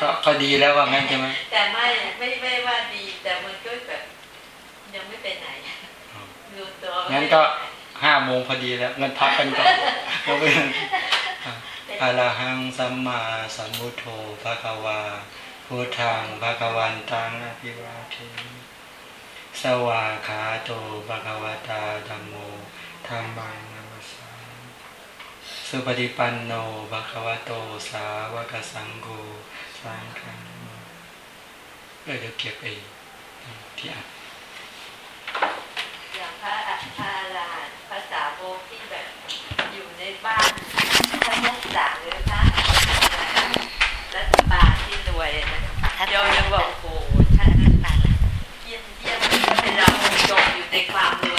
ก็ก็ดีแล้วว่างั้นใช่ไหมแต่ไม่ไม่ไม่ว่าดีแต่มันก็แบบยังไม่ไปไหนรู้ตัวว่างั้นไม่ก็ไปไหนห้าโมงพอดีแล้วงั้นพักกันก่อนเราไปอะระหังสัมมาสัมพุทโธภะคะวาพุทธังภะคะวันตังอภิวาเทมิ สวาขาโตบะกวตาธรรมโมธรรมังนามสาสุปฏิปันโนบะกวโตสาวกสังโกสังฆังเออเดี๋ยวเก็บเองที่อัดอย่างพระอาจารย์ภาษาโบที่แบบอยู่ในบ้านท่านนักศึกษาหรือพระรัฐบาลที่รวยนะโยมยังบอก they clap.